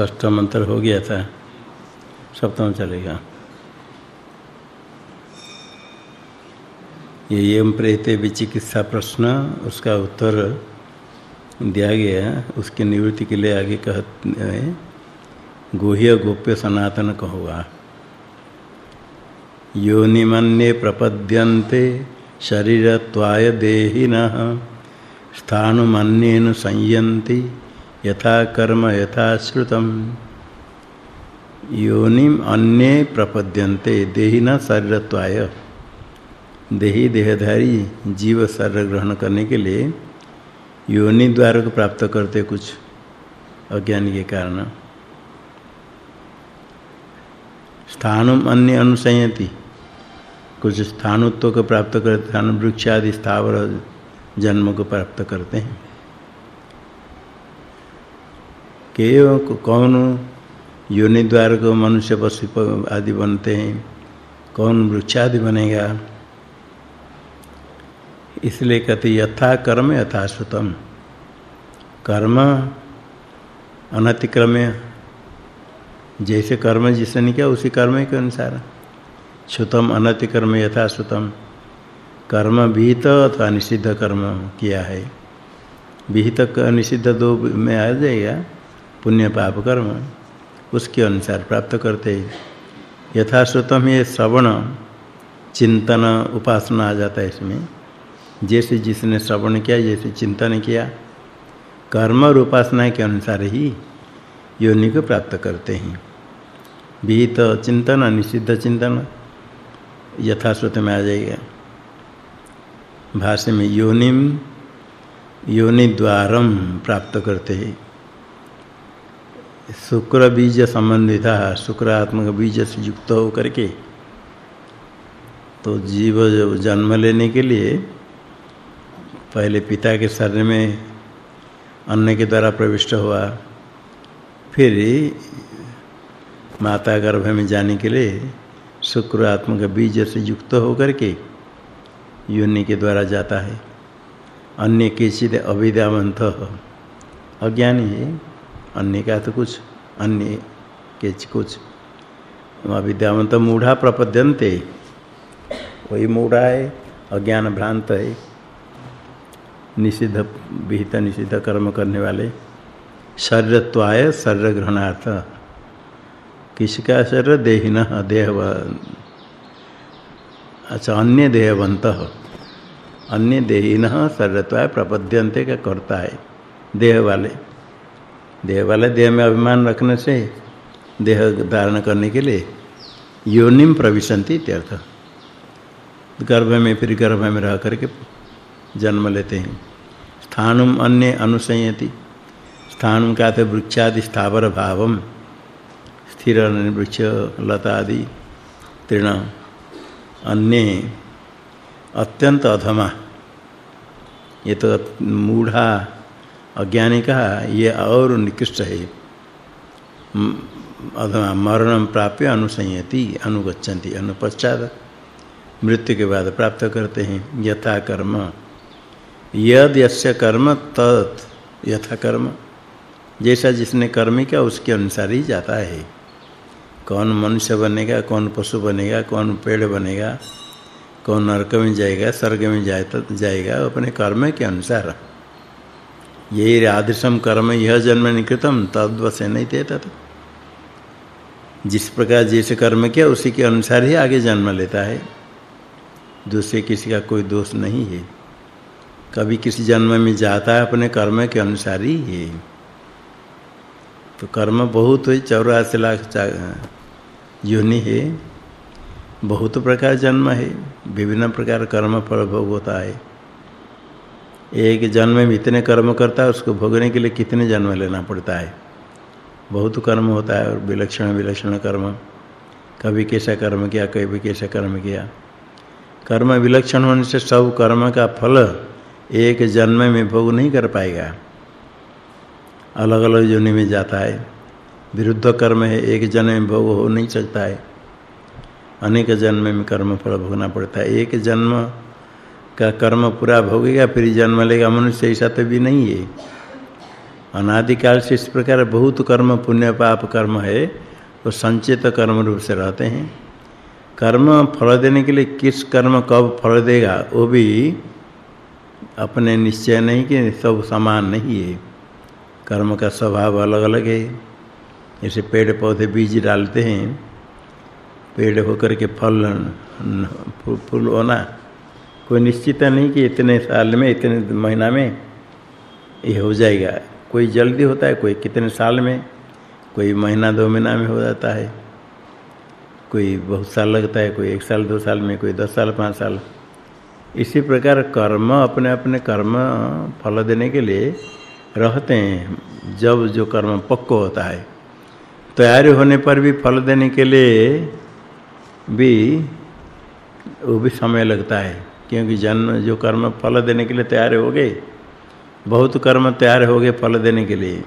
ष्ठ मंत्र हो गया था, सप्तम चलेगा। ये एवं प्रेते विचिकित्सा प्रश्न, उसका उत्तर दिया गया उसकी निवृत्ति के लिए आगे कहते गुह्य गोप्य सनातन कहोगा। योनिमन्ये प्रपद्यन्ते शरीरत्वाय देहिनः स्थानुमन्येन संयन्ति। यथा कर्म यथा श्रुतम। योनिम अन्य प्रपद्यन्ते देहिना शरीरत्वाय। देही देहधारी जीव शरीर ग्रहण करने के लिए योनि द्वार को प्राप्त करते कुछ अज्ञान के कारण। स्थानुम अन्य अनुसयति। कुछ स्थानुत्व को प्राप्त करते स्थान वृक्ष आदि स्थावर जन्म को प्राप्त करते हैं। के कौन योनि द्वार को मनुष्य पशु आदि बनते हैं? कौन वृक्ष आदि बनेगा? इसलिए कहते यथा कर्म यथा कर्म अनतिक्रम जैसे कर्म जिसने किया, उसी कर्म के अनुसार। श्रुतम अनतिक्रम यथा कर्म विहित अथवा निषिद्ध कर्म किया है। विहित निषिद्ध दो में आ जाएगा। पुण्य पाप कर्म, उसके अनुसार प्राप्त करते यथा श्रुतम ये श्रवण, चिंतन उपासना आ जाता है इसमें। जैसे जिसने श्रवण किया, जैसे चिंतन किया, कर्म और उपासना के अनुसार ही योनि को प्राप्त करते हैं। विहित चिंतन, निषिद्ध चिंतन यथाश्रुत में आ जाएगा। भाष्य में योनिम, योनि द्वारम प्राप्त करते हैं। शुक्र बीज संबंधिता शुक्रात्मक बीज से युक्त होकर के तो जीव जन्म लेने के लिए पहले पिता के शरीर में अन्न के द्वारा प्रविष्ट हुआ, फिर माता गर्भ में जाने के लिए शुक्र आत्मा का बीज से युक्त होकर के योनि के द्वारा जाता है। अन्य किसी अविद्यावंत अज्ञानी है। अन्य का तो कुछ, अन्य के कुछ। अविद्यावंत मूढ़ा प्रपद्यन्ते। वही मूढ़ा है अज्ञान भ्रांत है। निषिद्ध, विहित निषिद्ध कर्म करने वाले। शरीरत्वाय शरीर ग्रहणार्थ किसका शरीर? देहिन देह अच्छा अन्य देहवंत। अन्य देहिन शरीरत्वाय प्रपद्यंते का करता है, देह वाले। देह वाले देह में अभिमान रखने से देह धारण करने के लिए योनिम प्रविशन्ति इत्यर्थ। गर्भ में फिर गर्भ में रह करके जन्म लेते हैं। स्थानुम अन्य अनुसयति। स्थानुम का थे वृक्षादि स्थावर भावम। स्थिर वृक्ष, लता आदि, तृण, अन्य, अत्यंत अधमा। ये तो मूढ़ा अज्ञानी का ये और निकृष्ट है। अधमा मरणम प्राप्य अनुसयति, अनुगच्छन्ति, अनुपश्चात। मृत्यु के बाद प्राप्त करते हैं, यथा कर्म। यद यस्य कर्म, तत् यथा कर्म। जैसा जिसने कर्म किया, उसके अनुसार ही जाता है। कौन मनुष्य बनेगा, कौन पशु बनेगा, कौन पेड़ बनेगा, कौन नरक में जाएगा, स्वर्ग में जाए, जाएगा, अपने कर्म के अनुसार। यही आदर्शम कर्म यह जन्म निकृतम तद्वसे नहीं थे। तथा जिस प्रकार जैसे कर्म किया, उसी के अनुसार ही आगे जन्म लेता है। दूसरे किसी का कोई दोष नहीं है। कभी किसी जन्म में जाता है अपने कर्म के अनुसार ही है। तो कर्म बहुत है चौरासी लाख योनि है। बहुत प्रकार जन्म है। विभिन्न प्रकार कर्म फल भोग होता है। एक जन्म में इतने कर्म करता है, उसको भोगने के लिए कितने जन्म लेना पड़ता है? बहुत कर्म होता है, और विलक्षण विलक्षण कर्म। कभी कैसा कर्म किया, कभी कैसा कर्म किया। कर्म विलक्षण होने से सब कर्म का फल एक जन्म में भोग नहीं कर पाएगा। अलग अलग योनि में जाता है। विरुद्ध कर्म है, एक जन्म में भोग हो नहीं सकता है। अनेक जन्म में कर्म फल भोगना पड़ता है। एक जन्म का कर्म पूरा भोगेगा फिर जन्म लेगा मनुष्य, ऐसा तो भी नहीं है। अनादिकाल से इस प्रकार बहुत कर्म, पुण्य, पाप कर्म है, वो संचित कर्म रूप से रहते हैं। कर्म फल देने के लिए किस कर्म कब फल देगा, वो भी अपने निश्चय नहीं कि सब समान नहीं है। कर्म का स्वभाव अलग अलग है। जैसे पेड़ पौधे बीज डालते हैं, पेड़ होकर के फल, फूल होना कोई निश्चित नहीं कि इतने साल में, इतने महीना में ये हो जाएगा। कोई जल्दी होता है, कोई कितने साल में, कोई महीना, दो महीना में हो जाता है। कोई बहुत साल लगता है, कोई एक साल, दो साल में, कोई दस साल, पाँच साल। इसी प्रकार कर्म, अपने अपने कर्म फल देने के लिए रहते हैं। जब जो कर्म पक्व होता है, तैयारी होने पर भी फल देने के लिए भी वो भी समय लगता है। क्योंकि जन्म जो कर्म फल देने के लिए तैयार हो गए बहुत कर्म तैयार हो गए फल देने के लिए।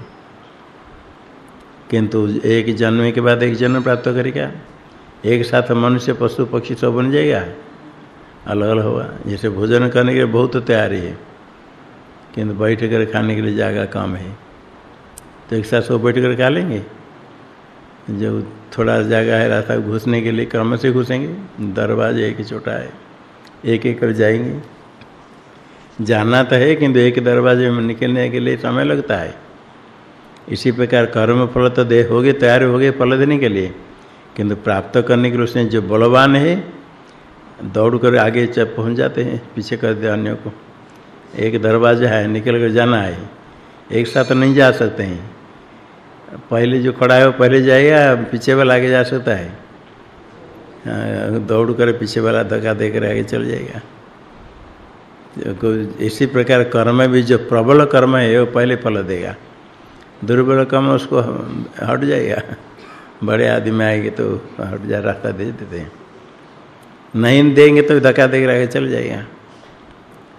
किंतु एक जन्म के बाद एक जन्म प्राप्त करेगा एक साथ मनुष्य, पशु, पक्षी सब बन जाएगा। अलग अलग होगा। जैसे भोजन करने के लिए बहुत तैयारी है। किंतु बैठ कर खाने के लिए जगह कम है। तो एक साथ सब बैठ कर खा लेंगे। जो थोड़ा जगह है रास्ता घुसने के लिए, क्रम से घुसेंगे। दरवाजे एक छोटा है। एक एक कर जाएँगे। जाना तो है किंतु एक दरवाजे में निकलने के लिए समय लगता है। इसी प्रकार कर्म फल तो दे हो गए तैयार हो गए फल देने के लिए। किंतु प्राप्त करने के लिए उसने जो बलवान है, दौड़ कर आगे चल पहुँच जाते हैं, पीछे कर दे अन्य को। एक दरवाज़ा है, निकल कर जाना है। एक साथ नहीं जा सकते हैं। पहले जो खड़ा है वो पहले जाएगा, पीछे वाला आगे जा सकता है। दौड़ कर पीछे वाला धक्का देकर आगे चल जाएगा। इसी प्रकार कर्म भी जो प्रबल कर्म है, वो पहले फल देगा। दुर्बल कर्म उसको हट जाएगा। बड़े आदमी आएँगे तो हट जा, रास्ता दे देते हैं। नहीं देंगे तो धक्का देकर आगे चल जाएगा।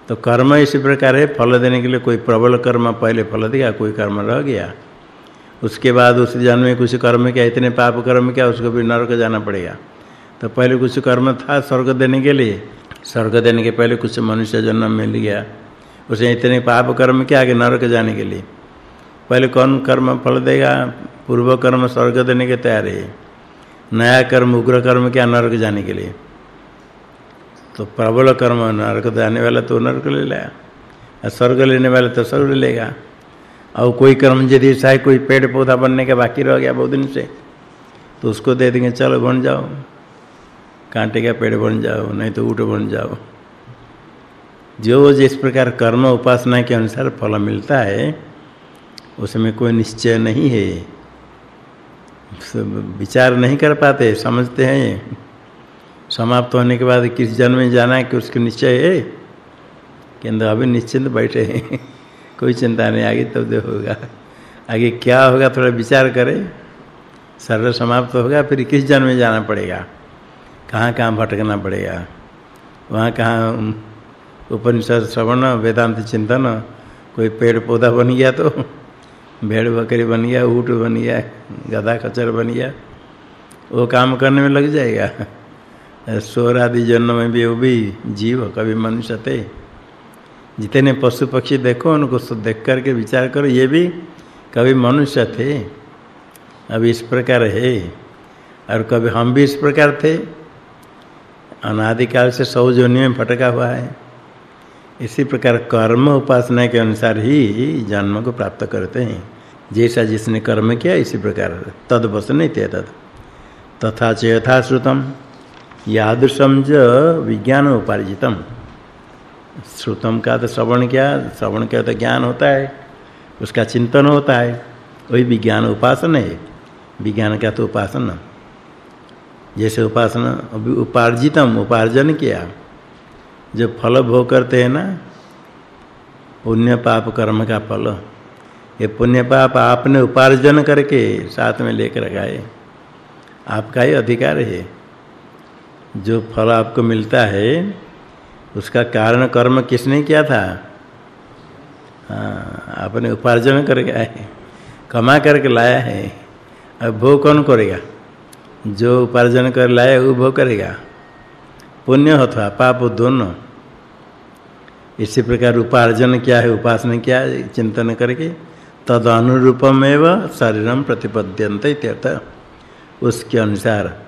तो कर्म इसी प्रकार है, फल देने के लिए कोई प्रबल कर्म पहले फल देगा कोई कर्म रह गया। उसके बाद उस जन्म में कुछ कर्म क्या, इतने पाप कर्म क्या, उसको भी नरक जाना पड़ेगा। तो पहले कुछ कर्म था स्वर्ग देने के लिए? स्वर्ग देने के पहले कुछ मनुष्य जन्म मिल गया। उसे इतने पाप कर्म क्या आगे नरक जाने के लिए। पहले कौन कर्म फल देगा? पूर्व कर्म स्वर्ग देने के तैयार है। नया कर्म, उग्र कर्म क्या नरक जाने के लिए। तो प्रबल कर्म, नरक जाने वाला तो नरक ले लेगा स्वर्ग लेने वाला तो स्वर्ग लेगा। और कोई कर्म यदि चाहे कोई पेड़ पौधा बनने का बाकी रह गया बहुत दिन से तो उसको दे देंगे, चलो बन जाओ। कांटे का पेड़ बन जाओ, नहीं तो ऊट बन जाओ। जो जिस प्रकार कर्म उपासना के अनुसार फल मिलता है, उसमें कोई निश्चय नहीं है। विचार नहीं कर पाते, समझते हैं। समाप्त होने के बाद किस जन्म में जाना है कि उसके निश्चय है? किंतु अभी निश्चिंत बैठे हैं। कोई चिंता नहीं, आगे तब तो होगा। आगे क्या होगा, थोड़ा विचार करें। सर्व समाप्त होगा, फिर किस जन्म में जाना पड़ेगा? कहाँ कहाँ भटकना पड़ेगा? वहाँ कहाँ उपनिषद श्रवण, वेदांत चिंतन, कोई पेड़ पौधा बन गया तो भेड़ बकरी बन गया, ऊँट बन गया, गधा खच्चर बन गया, वो काम करने में लग जाएगा। स्वर आदि जन्म में भी, वो भी जीव, कभी मनुष्य थे जितने पशु पक्षी देखो, उनको देख करके विचार करो, ये भी कभी मनुष्य थे। अब इस प्रकार है। और कभी हम भी इस प्रकार थे। अनादिकाल से सौ जोनि में फटका हुआ है। इसी प्रकार कर्म उपासना के अनुसार ही जन्म को प्राप्त करते हैं। जैसा जिसने कर्म किया, इसी प्रकार तद वसन तद तथा च यथा श्रुतम यादृशम ज विज्ञान उपार्जितम। श्रुतम का तो श्रवण किया, श्रवण का तो ज्ञान होता है, उसका चिंतन होता है, वही विज्ञान उपासना है। विज्ञान का तो उपासना। जैसे उपासना, अभी उपार्जितम, उपार्जन किया। जो फल भोग करते हैं ना, पुण्य पाप कर्म का फल। ये पुण्य पाप आपने उपार्जन करके साथ में लेकर गए आपका ही अधिकार है। जो फल आपको मिलता है, उसका कारण कर्म किसने किया था? हाँ आपने उपार्जन करके आए। कमा करके लाया है। अब भोग कौन करेगा? जो उपार्जन कर लाए, वो भोग करेगा। पुण्य अथवा पाप दोनों। इसी प्रकार उपार्जन क्या है, उपासना क्या है, चिंतन करके तद अनुरूपमेव शरीरम प्रतिपद्यंत इत्यर्थ। उसके अनुसार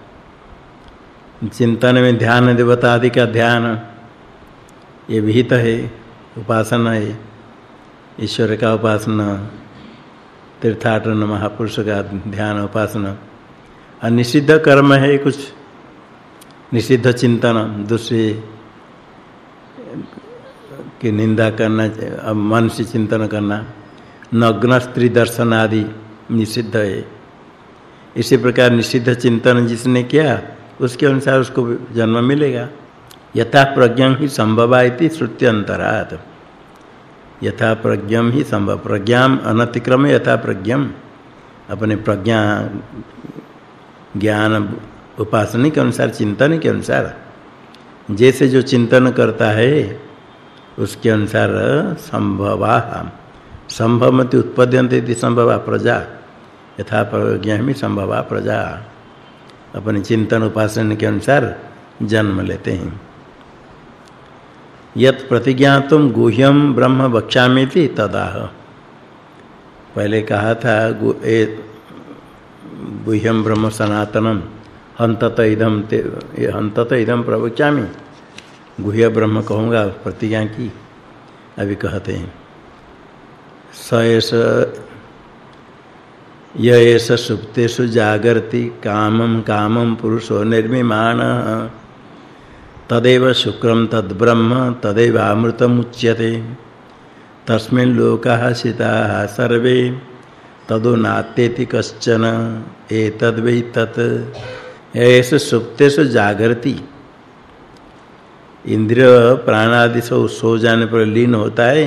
चिंतन में ध्यान, देवता आदि का ध्यान, ये विहित है, उपासना है। ईश्वर का उपासना, तीर्थाटन, महापुरुष का ध्यान, उपासना। और निषिद्ध कर्म है कुछ। निषिद्ध चिंतन दूसरे की निंदा करना, अब मन से चिंतन करना। नग्न स्त्री दर्शन आदि निषिद्ध है। इसी प्रकार निषिद्ध चिंतन जिसने किया, उसके अनुसार उसको जन्म मिलेगा। यथा प्रज्ञम ही संभवा इति श्रुत्यंतरात यथा प्रज्ञम ही संभव, प्रज्ञाम अनतिक्रम यथा प्रज्ञम अपने प्रज्ञा ज्ञान उपासना के अनुसार, चिंतन के अनुसार। जैसे जो चिंतन करता है, उसके अनुसार संभवा संभवमति उत्पद्यन्ते इति संभवा प्रजा। यथा प्रज्ञा में संभवा प्रजा। अपने चिंतन उपासना के अनुसार जन्म लेते हैं। यत प्रतिज्ञातुम गुह्यम ब्रह्म वक्ष्यामिति तदाह। पहले कहा था गुह्यम ब्रह्म सनातनम। हंतत इदम हंतत इदम प्रवक्ष्यामि गुह्य ब्रह्म कहूँगा, प्रतिज्ञा की। अभी कहते हैं। स येष सुप्तेषु जागर्ति कामं कामं पुरुषो निर्मिमाण। तदेव शुक्रम तद्ब्रह्म तदेव अमृतमुच्यते तस्मिन् लोकाः सिताः सर्वे। तदो नात्येति कश्चन एतद्वै तत्। ऐसे सुप्तेषु जागृति इंद्रिय प्राणादि से सो जाने पर लीन होता है,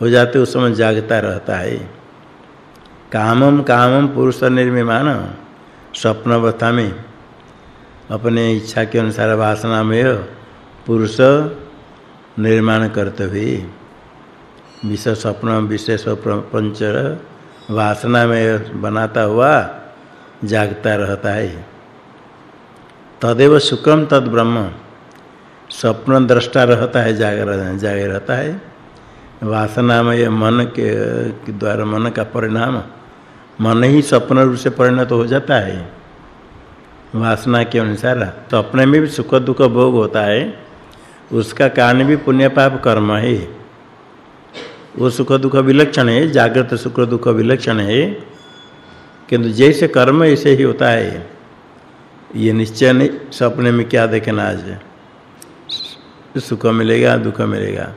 हो जाते उस समय जागता रहता है। कामम कामम पुरुष निर्मिमान स्वप्न अवस्था में। अपने इच्छा के अनुसार वासना में पुरुष निर्माण करते हुए। विषय स्वप्न, विशेष प्रपंच वासना में बनाता हुआ जागता रहता है। तदेव सुखम तद ब्रह्म। स्वप्न दृष्टा रहता है जागर जागे रहता है। वासना में मन के द्वारा मन का परिणाम, मन ही स्वप्न रूप से परिणत हो जाता है। वासना के अनुसार तो अपने में भी सुख दुख भोग होता है। उसका कारण भी पुण्य पाप कर्म है। वो सुख दुख विलक्षण है, जागृत सुख दुख विलक्षण है। किंतु जैसे कर्म ऐसे ही होता है। ये निश्चय नहीं, सपने में क्या देखना आज? सुख मिलेगा, दुख मिलेगा।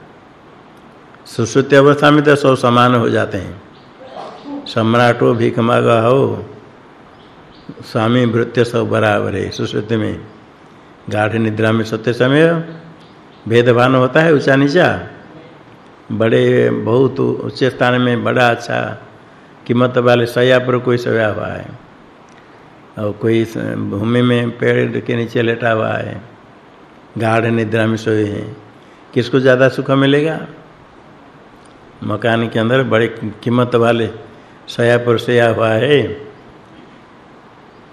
सुश्रुति अवस्था में तो सब समान हो जाते हैं। सम्राट हो भीख मांगा हो, स्वामी भृत्य सब बराबर है सुश्रुति में। गाढ़ निद्रा में सत्य समय भेदभान होता है ऊँचा नीचा। बड़े बहुत उच्च स्थान में बड़ा अच्छा कीमत वाले सया पर कोई सोया हुआ है। और कोई भूमि में पेड़ के नीचे लेटा हुआ है। गाढ़ निद्रा में सोए हैं। किसको ज़्यादा सुख मिलेगा? मकान के अंदर बड़े कीमत वाले सया पर सोया हुआ है।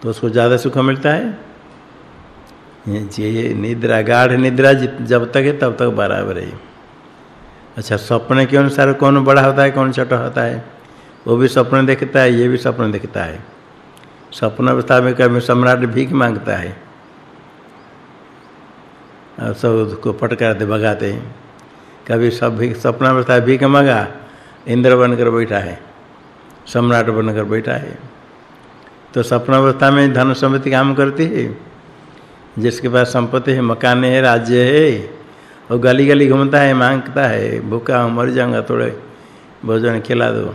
तो उसको ज़्यादा सुख मिलता है? ये निद्रा, गाढ़ निद्रा जब तक है तब तक बराबर है। अच्छा सपने के अनुसार कौन बड़ा होता है, कौन छोटा होता है? वो भी सपने देखता है, ये भी सपने देखता है। सपन अवस्था में कभी सम्राट भीख माँगता है। और सब उसको पटकाते भगाते हैं। कभी सब भी सपना अवस्था भीख मांगा, इंद्र बनकर बैठा है, सम्राट बनकर बैठा है। तो अवस्था में धन संपत्ति काम करती है। जिसके पास संपत्ति है, मकान है, राज्य है और गली गली घूमता है, माँगता है, भूखा मर जाऊँगा थोड़े, भोजन खिला दो।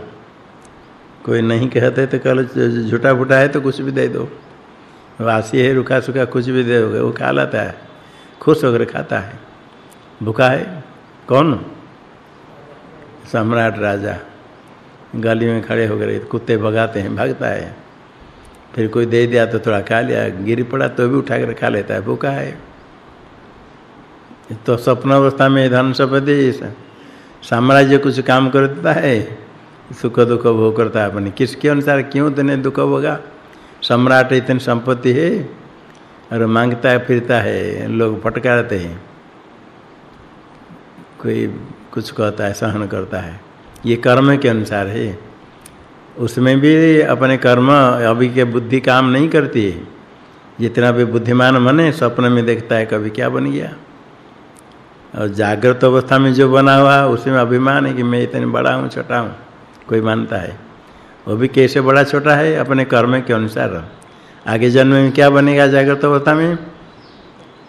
कोई नहीं कहते तो कल झूठा फूटा है तो कुछ भी दे दो। वासी है रुखा सुखा कुछ भी दे दोगे, वो खा लेता है, खुश होकर खाता है। भूखा है? कौन? सम्राट राजा। गली में खड़े होकर कुत्ते भगाते हैं, भागता है। फिर कोई दे दिया तो थोड़ा खा लिया, गिर पड़ा तो भी उठा कर खा लेता है, भूखा है। तो स्वप्न अवस्था में धन संपत्ति साम्राज्य कुछ काम करता है, सुख दुख भोग करता है, अपने किसके अनुसार क्यों इतने दुख होगा सम्राट इतनी संपत्ति है, और माँगता है, फिरता है, लोग फटकारते हैं। कोई कुछ कहता है, सहन करता है। ये कर्म के अनुसार है। उसमें भी अपने कर्म, अभी के बुद्धि काम नहीं करती है। जितना भी बुद्धिमान बने स्वप्न में देखता है, कभी क्या बन गया? और जागृत अवस्था में जो बना हुआ उसमें अभिमान है कि मैं इतने बड़ा हूँ, छोटा हूँ। कोई मानता है? वो भी कैसे बड़ा, छोटा है? अपने कर्म के अनुसार। आगे जन्म में क्या बनेगा जागृत अवस्था में?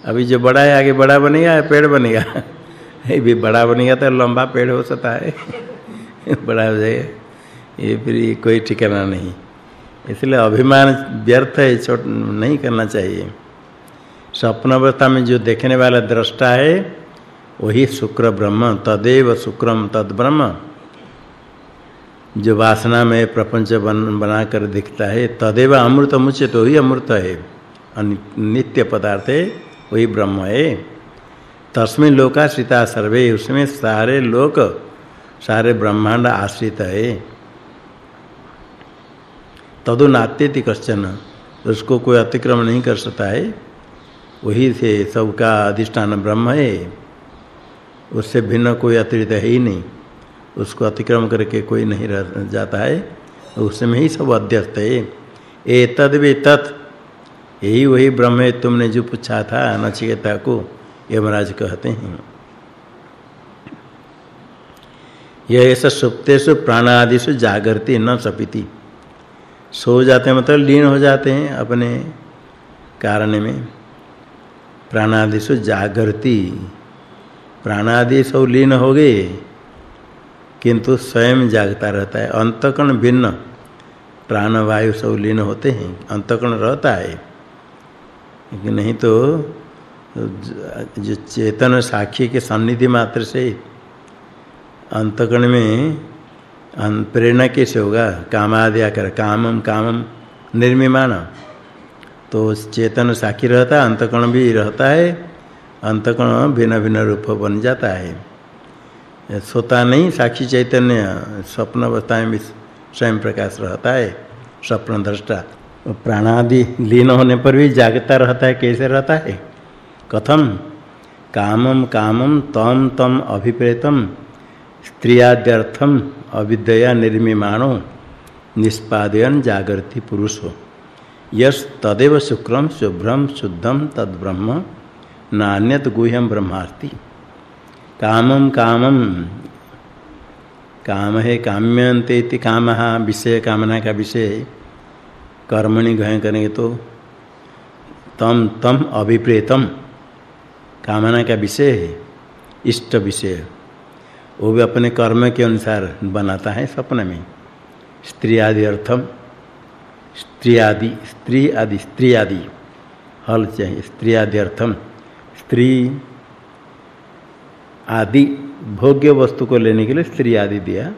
अभी जो बड़ा है, आगे बड़ा बनेगा या पेड़ बनेगा? ये भी बड़ा बनेगा तो लंबा पेड़ हो सकता है। बड़ा हो जाएगा। ये फिर कोई ठिकाना नहीं। इसलिए अभिमान व्यर्थ है, छोट नहीं करना चाहिए। स्वप्न अवस्था में जो देखने वाला दृष्टा है वही शुक्र ब्रह्म, तदेव शुक्रम तद ब्रह्म। जो वासना में प्रपंच बन, बनाकर दिखता है, तदेव अमृत मुच्य तो ही अमृत है। नित्य पदार्थ है वही ब्रह्म है। तस्मिन लोकाश्रिता सर्वे, उसमें सारे लोक, सारे ब्रह्मांड आश्रित है। तदु नात्यति कश्चन, उसको कोई अतिक्रमण नहीं कर सकता है। वही से सबका अधिष्ठान ब्रह्म है। उससे भिन्न कोई अतिरिक्त है ही नहीं। उसको अतिक्रम करके कोई नहीं रह जाता है। उसमें ही सब अध्यस्त है। ए तद वे तत्। यही वही ब्रह्म तुमने जो पूछा था नचिकेता को, यमराज कहते हैं। यह ऐसा सुप्तेषु प्राणादिषु जागृति न सपिति। सो जाते मतलब लीन हो जाते हैं अपने कारण में। प्राणादिषु जागृति प्राणादि सब लीन हो गए किंतु स्वयं जागता रहता है। अंतकण भिन्न प्राण वायु सब लीन होते हैं अंतकण रहता है। लेकिन नहीं तो जो चेतन साक्षी के सन्निधि मात्र से अंतकण में प्रेरणा कैसे होगा? कामादि आकर, कामम कामम निर्मिमान तो चेतन साक्षी रहता है अंतकण भी रहता है। अंतकण भिन्न भिन्न रूप बन जाता है। सोता नहीं, साक्षी चैतन्य स्वप्न अवस्था में स्वयं प्रकाश रहता है, स्वप्न दृष्टा। प्राणादि लीन होने पर भी जागता रहता है, कैसे रहता है? कथम, कामम कामम तम तम अभिप्रेतम, स्त्रियाद्यर्थम अविद्या निर्मिमाणो, निष्पादयन जागृति पुरुषो। यस तदेव शुक्रम शुभ्रम शुद्धम तद्ब्रह्म नान्यत गुह्यम ब्रह्मास्ति कामम कामम काम है काम्यंते काम, विषय कामना का विषय। कर्मणि ग्रहण करेंगे तो तम तम अभिप्रेतम। कामना का विषय है, इष्ट विषय। वो भी अपने कर्म के अनुसार बनाता है सपने में। स्त्री आदि अर्थम, स्त्री आदि स्त्री आदि स्त्री आदि। हल चाहिए, स्त्री आदि अर्थम। स्त्री आदि, भोग्य वस्तु को लेने के लिए स्त्री आदि दिया।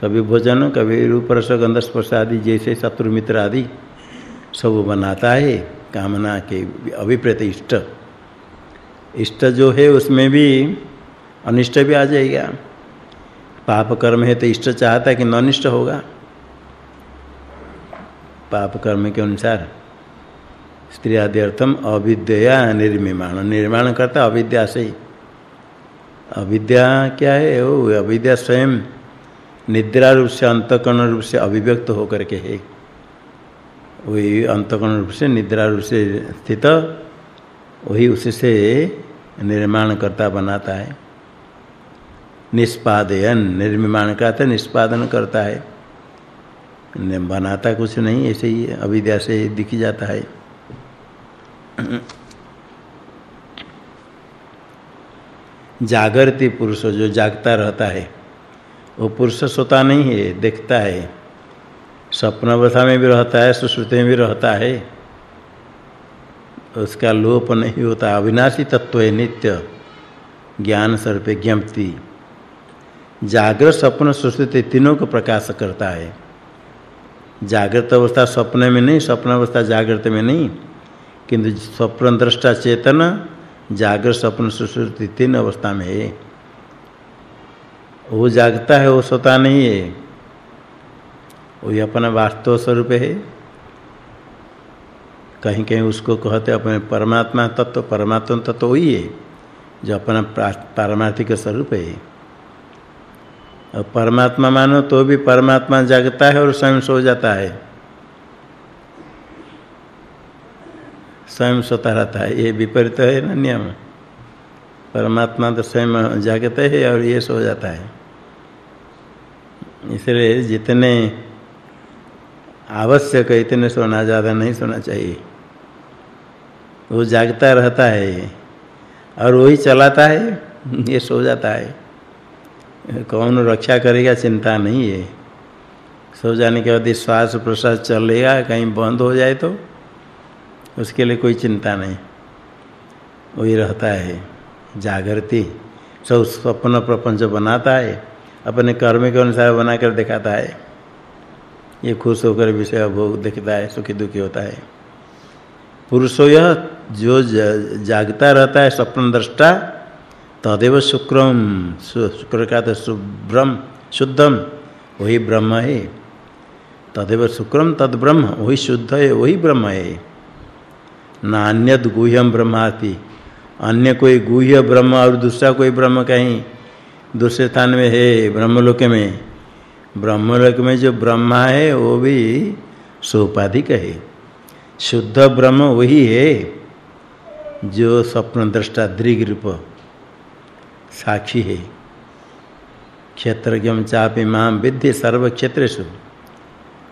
कभी भोजन, कभी रूप रस, गंध स्पर्श आदि, जैसे शत्रु मित्र आदि, सब बनाता है, कामना के अभिप्रेत इष्ट। इष्ट जो है, उसमें भी अनिष्ट भी आ जाएगा। पाप कर्म है तो इष्ट चाहता है कि अनिष्ट होगा। पाप कर्म के अनुसार स्त्री आदि अर्थम अविद्या निर्मिमाण। निर्माण करता अविद्या से अविद्या क्या है? वो अविद्या स्वयं निद्रा रूप से, अंतकरण रूप से अभिव्यक्त होकर के है। वही अंतकरण रूप से, निद्रा रूप से स्थित, वही उससे निर्माण करता, बनाता है। निष्पादयन, निर्माण का तो निष्पादन करता है। बनाता कुछ नहीं, ऐसे ही अविद्या से दिख जाता है। जागृति पुरुष जो जागता रहता है, वो पुरुष सोता नहीं है, देखता है। स्वप्न अवस्था में भी रहता है, सुश्रुति में भी रहता है। उसका लोप नहीं होता, अविनाशी तत्व है नित्य, ज्ञान स्वरूप ज्ञप्ति। जागृत स्वप्न, सुश्रुति तीनों को प्रकाश करता है। जागृत अवस्था स्वप्न में नहीं, स्वप्न अवस्था जागृत में नहीं। किंतु स्वप्न दृष्टा चेतन जागृत स्वप्न सुश्रुति तीन अवस्था में है। वो जागता है, वो सोता नहीं है। वही अपना वास्तव स्वरूप है। कहीं कहीं उसको कहते अपने परमात्मा तत्व परमात्मा तत्व वही है, जो अपना पारमार्थिक स्वरूप है। और परमात्मा मानो तो भी परमात्मा जागता है और स्वयं सो जाता है। स्वयं सोता रहता है, ये विपरीत है ना नियम परमात्मा तो स्वयं जागते है और ये सो जाता है। इसलिए जितने आवश्यक है, इतने सोना ज़्यादा नहीं सोना चाहिए। वो जागता रहता है और वही चलाता है, ये सो जाता है। कौन रक्षा करेगा, चिंता नहीं है। सो जाने के बाद श्वास प्रश्वास चलेगा, कहीं बंद हो जाए तो उसके लिए कोई चिंता नहीं। वही रहता है, जागृति। सब स्वप्न प्रपंच बनाता है, अपने कर्म के अनुसार बनाकर दिखाता है। ये खुश होकर विषय भोग देखता है, सुखी दुखी होता है। पुरुषो यह जो जागता रहता है स्वप्न दृष्टा, तदेव शुक्रम शुक्र का तो शुभ्रम शुद्धम वही ब्रह्म है। तदेव शुक्रम तद ब्रह्म वही शुद्ध है, वही ब्रह्म है। नान्यद गुह्यम ब्रह्माति। अन्य कोई गुह्य ब्रह्म और दूसरा कोई ब्रह्म कहीं? दूसरे स्थान में है, ब्रह्मलोक में। ब्रह्मलोक में जो ब्रह्मा है, वो भी सोपाधिक है। शुद्ध ब्रह्म वही है, जो स्वप्न दृष्टा दृग रूप साक्षी है। क्षेत्रज्ञम चापि माँ विद्धि सर्व क्षेत्रेषु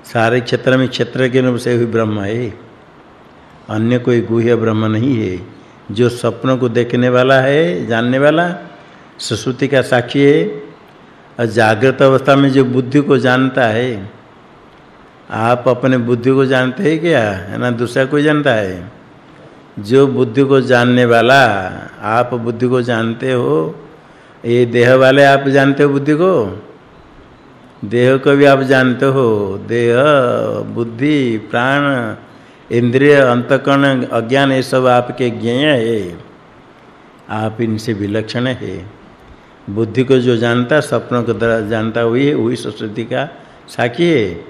सारे क्षेत्र में क्षेत्र के रूप से हुई ब्रह्म है। अन्य कोई गुह्य ब्रह्म नहीं है। जो स्वप्न को देखने वाला है, जानने वाला, सुश्रुति का साक्षी है, और जागृत अवस्था में जो बुद्धि को जानता है, आप अपने बुद्धि को जानते हैं क्या? है ना, दूसरा कोई जानता है? जो बुद्धि को जानने वाला, आप बुद्धि को जानते हो। ये देह वाले आप जानते हो बुद्धि को? देह को भी आप जानते हो। देह, बुद्धि, प्राण इंद्रिय अंतकरण अज्ञान ये सब आपके ज्ञेय है। आप इनसे विलक्षण है। बुद्धि को जो जानता स्वप्न को जानता, वही है, वही सरस्वती का साक्षी है।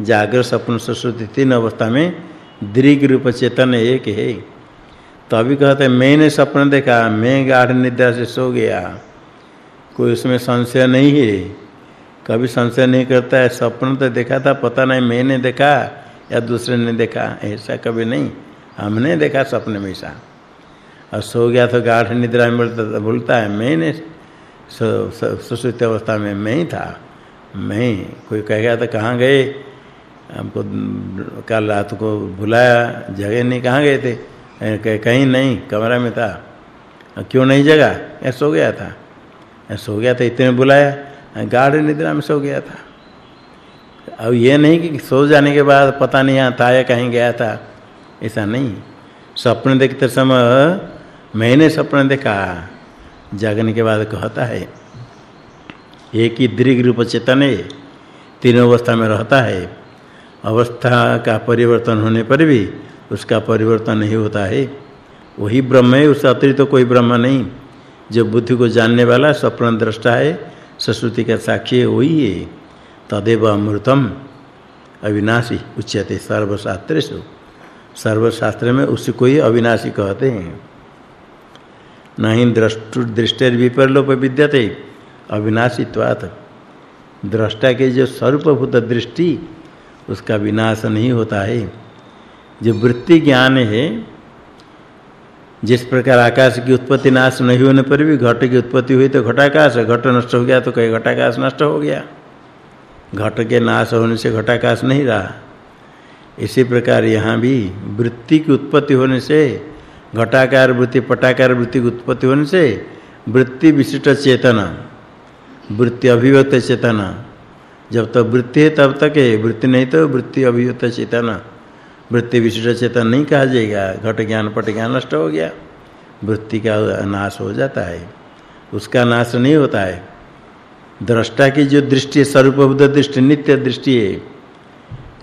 जागृत सपन सरस्वती तीन अवस्था में दृग रूप चेतन एक है। तो अभी कहते मैंने सपन देखा, मैं गाढ़ निद्रा से सो गया। कोई उसमें संशय नहीं है। कभी संशय नहीं करता है, सपन तो देखा था, पता नहीं मैंने देखा। या दूसरे ने देखा, ऐसा कभी नहीं। हमने देखा सपने में ऐसा। और सो गया तो गाढ़ निद्रा में भूलता है। मैंने सुसुप्त अवस्था में मैं ही था। मैं, कोई कह गया तो कहाँ गए? हमको कल रात को बुलाया, जगह नहीं, कहाँ गए थे? कहीं नहीं, कमरा में था। क्यों नहीं जगा? या सो गया था। सो गया था, इतने बुलाया, गाढ़ निद्रा में सो गया था। अब ये नहीं कि सो जाने के बाद पता नहीं यहाँ था या कहीं गया था। ऐसा नहीं। स्वप्न देखते समय मैंने स्वप्न देखा। जागने के बाद कहता है, एक ही दीर्घ रूप चेतन है, तीनों अवस्था में रहता है। अवस्था का परिवर्तन होने पर भी उसका परिवर्तन नहीं होता है। वही ब्रह्म है, उससे अतिरिक्त तो कोई ब्रह्म नहीं। जो बुद्धि को जानने वाला स्वप्न दृष्टा है सरस्वती का साक्षी है, वही है। तदेव अमृतम अविनाशी उच्यते। सर्वशास्त्रेषु। सर्वशास्त्र में उसी को ही अविनाशी कहते हैं। नहीं द्रष्टु दृष्टि विपरलोप विद्यते अविनाशीत्वात्। दृष्टा के जो स्वरूपभूत दृष्टि, उसका विनाश नहीं होता है। जो वृत्ति ज्ञान है, जिस प्रकार आकाश की उत्पत्ति नाश नहीं होने पर भी, घट की उत्पत्ति हुई तो घटाकाश घट नष्ट हो गया तो कहीं घटाकाश नष्ट हो गया। घट के नाश होने से घटाकाश नहीं रहा। इसी प्रकार यहाँ भी वृत्ति की उत्पत्ति होने से, घटाकार वृत्ति, पटाकार वृत्ति की उत्पत्ति होने से वृत्ति विशिष्ट चेतना, वृत्ति अभिव्यक्त चेतना। जब तक तो वृत्ति है, तब तक है। वृत्ति नहीं तो वृत्ति अभिव्यक्त चेतना। वृत्ति विशिष्ट चेतन नहीं कहा जाएगा। घट ज्ञान, पट ज्ञान नष्ट हो गया। वृत्ति का नाश हो जाता है। उसका नाश नहीं होता है। दृष्टा की जो दृष्टि स्वरूपबुद्ध दृष्टि, नित्य दृष्टि है।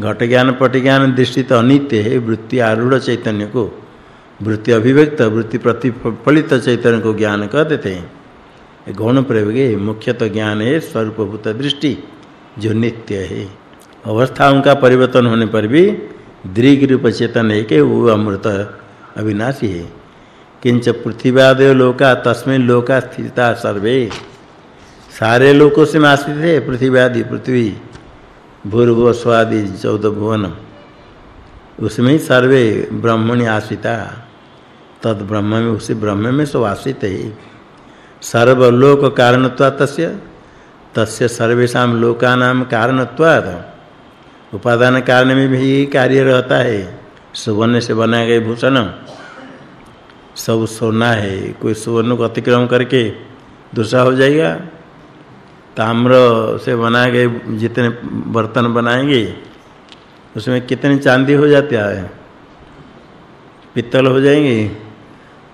घट ज्ञान, पट ज्ञान दृष्टि तो अनित्य है, वृत्ति आरूढ़ चैतन्य को, वृत्ति अभिव्यक्त, वृत्ति प्रतिफलित चैतन्य को ज्ञान कह देते हैं। गौण प्रयोग है, मुख्यतः ज्ञान है स्वरूपभूत दृष्टि, जो नित्य है। अवस्थाओं का परिवर्तन होने पर भी दृग रूप चेतन है कि वो अमृत अविनाशी है। किंच पृथ्वीवादय लोका तस्मिन् लोका स्थिता सर्वे। सारे लोगों से आश्रित है, पृथ्वी आदि, पृथ्वी भूर्भुव स्वादि, चौदह भुवन उसमें ही सर्वे ब्रह्मणि आश्रिता। तद ब्रह्म में, उसी ब्रह्म में सब आश्रित है। सर्वलोक कारणत्वा तस्य तस्य सर्वेषां लोकानां कारणत्वात्। उपादान कारण में भी कार्य रहता है। सुवर्ण से बनाए गए भूषण सब सोना है, कोई सुवर्ण को अतिक्रम करके दूसरा हो जाएगा। ताम्र से बनाए गए, जितने बर्तन बनाएँगे, उसमें कितनी चांदी हो जाती है? पित्तल हो जाएँगे।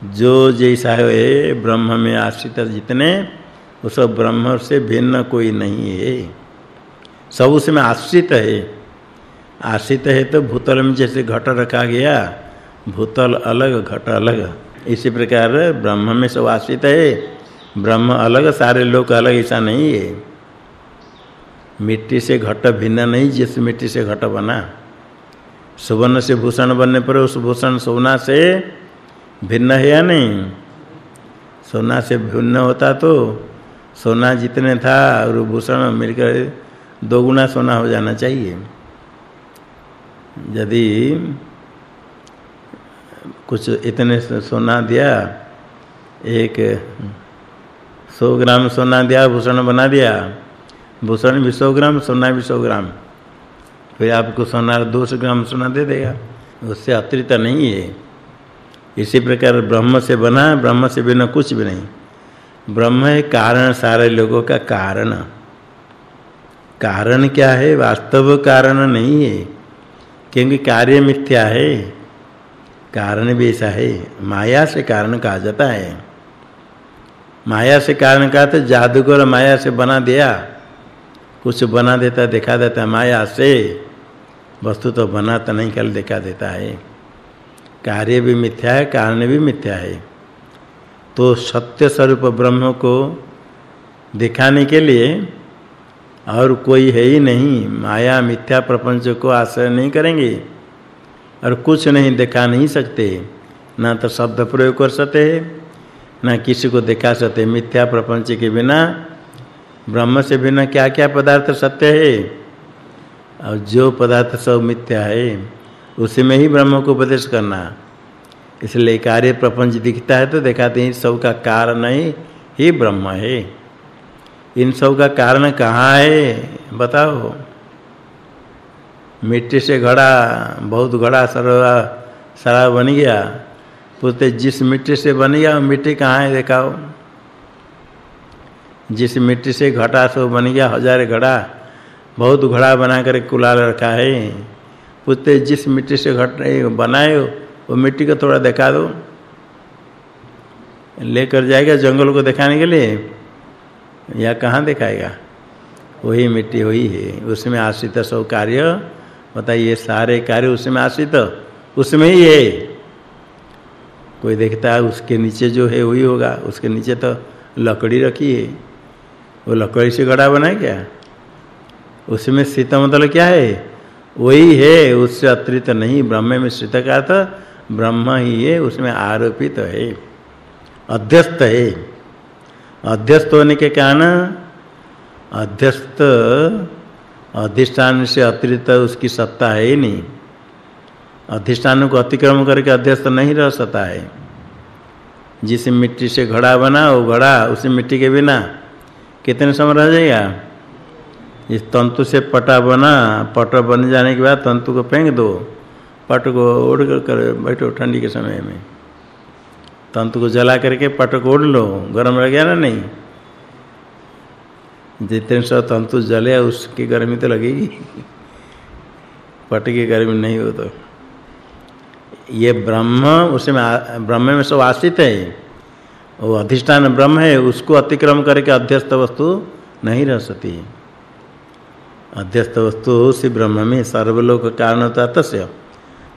जो जैसा है ब्रह्म में आश्रित जितने सब ब्रह्म से भिन्न कोई नहीं है। सब उसमें आश्रित है। आश्रित है तो भूतल में जैसे घट रखा गया, भूतल अलग, घट अलग। इसी प्रकार ब्रह्म में सब आश्रित है। ब्रह्म अलग, सारे लोग अलग, ऐसा नहीं है। मिट्टी से घट भिन्न नहीं, जिस मिट्टी से घट बना। सुवर्ण से भूषण बनने पर उस भूषण सोना से भिन्न है या नहीं? सोना से भिन्न होता तो सोना जितने था और भूषण मिलकर दो गुना सोना हो जाना चाहिए। यदि कुछ इतने सोना दिया, एक सौ ग्राम सोना दिया, भूषण बना दिया। भूषण भी सौ ग्राम, सोना भी सौ ग्राम। फिर आपको सोना, दो सौ ग्राम सोना दे देगा। उससे अतिरिक्त नहीं है। इसी प्रकार ब्रह्म से बना, ब्रह्म से बिना कुछ भी नहीं। ब्रह्म है कारण, सारे लोगों का कारण। कारण क्या है? वास्तव कारण नहीं है। क्योंकि कार्य मिथ्या है। कारण भी ऐसा है। माया से कारण कहा जाता है। माया से कारण का तो जादूगर माया से बना दिया। कुछ बना देता, दिखा देता, माया से। वस्तु तो बना तो नहीं, कल दिखा देता है। कार्य भी मिथ्या है, कारण भी मिथ्या है। तो सत्य स्वरूप ब्रह्म को दिखाने के लिए और कोई है ही नहीं, माया मिथ्या प्रपंच को आश्रय नहीं करेंगे और कुछ नहीं, दिखा नहीं सकते। ना तो शब्द प्रयोग कर सकते ना किसी को दिखा सकते, मिथ्या प्रपंच के बिना, ब्रह्म से बिना क्या-क्या पदार्थ सत्य है? और जो पदार्थ सब मिथ्या है, उसी में ही ब्रह्म को उपदेश करना। इसलिए कार्य प्रपंच दिखता है तो दिखाते हैं, सब का कारण नहीं ही ब्रह्म है। इन सब का कारण कहाँ है, बताओ। मिट्टी से घड़ा, बहुत घड़ा सारा सारा बन गया। पूछते जिस मिट्टी से बन वो मिट्टी कहाँ है, दिखाओ। जिस मिट्टी से घटा सब बन गया, हज़ार घड़ा। बहुत घड़ा बना कर कुलाल रखा है। पूछते जिस मिट्टी से घट बनाए वो मिट्टी को थोड़ा दिखा दो। लेकर जाएगा जंगल को दिखाने के लिए। या कहाँ दिखाएगा? वही मिट्टी वही है। उसमें आश्रित सब कार्य। बताइए, सारे कार्य उसमें आश्रित? उसमें ही है। कोई देखता है उसके नीचे जो है वही होगा। उसके नीचे तो लकड़ी रखी है। वो लकड़ी से गड़ा बनाए क्या? उसमें स्थित मतलब क्या है? वही है, उससे अतिरिक्त नहीं। ब्रह्म में स्थित का अर्थ ब्रह्म ही है, उसमें आरोपित तो है। अध्यस्त है। अध्यस्त होने के कारण अध्यस्त अधिष्ठान से अतिरिक्त उसकी सत्ता है ही नहीं। अधिष्ठान को अतिक्रम करके अध्यस्त नहीं रह सकता है। जिस मिट्टी से घड़ा बना, वो घड़ा उसी मिट्टी के बिना कितने समय रह जाएगा? इस तंतु से पटा बना, पट बन जाने के बाद तंतु को फेंक दो। पट को उड़ कर बैठो ठंडी के समय में। तंतु को जला करके पट को उड़ लो। गर्म रह गया ना नहीं? जितने सौ तंतु जले, उसकी गर्मी तो लगेगी। पट की गर्मी नहीं हो तो। ये ब्रह्म उसमें ब्रह्म में सब आश्रित है वो अधिष्ठान ब्रह्म है, उसको अतिक्रम करके अध्यस्त वस्तु नहीं रह सकती अध्यस्त वस्तु से ब्रह्म में सर्वलोक कारणता तस्य।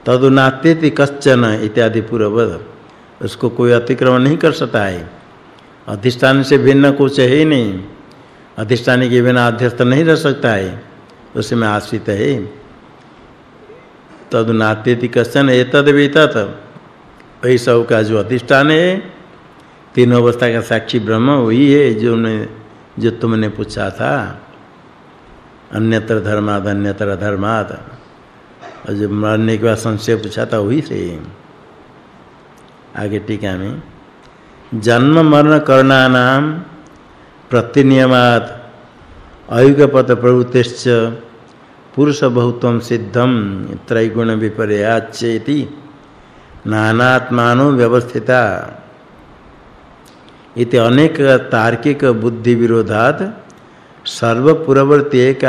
तदुनात्यति कश्चन इत्यादि पूर्ववद। उसको कोई अतिक्रमण नहीं कर सकता है। अधिष्ठान से भिन्न कुछ है ही नहीं। अधिष्ठान के बिना अध्यस्त नहीं रह सकता है। उसमें आश्रित है। तदुनात्यति कश्चन एतद वितत। वही सब का जो अधिष्ठान है, तीनों अवस्था का साक्षी ब्रह्म, वही है जो उन्हें जो तुमने पूछा था। अन्यत्र धर्माद अन्यत्र धर्माद और जो मरने के बाद संशय पूछा था, वही से। आगे टीका में, जन्म मरण करणानाम प्रतिनियमात अयुगपत प्रवृत्तिश्च पुरुष बहुत्वम सिद्धम त्रैगुण विपर्याचेति नानात्मानो व्यवस्थिता। इति अनेक तार्किक बुद्धि विरोधात सर्वपुरवर्ती एक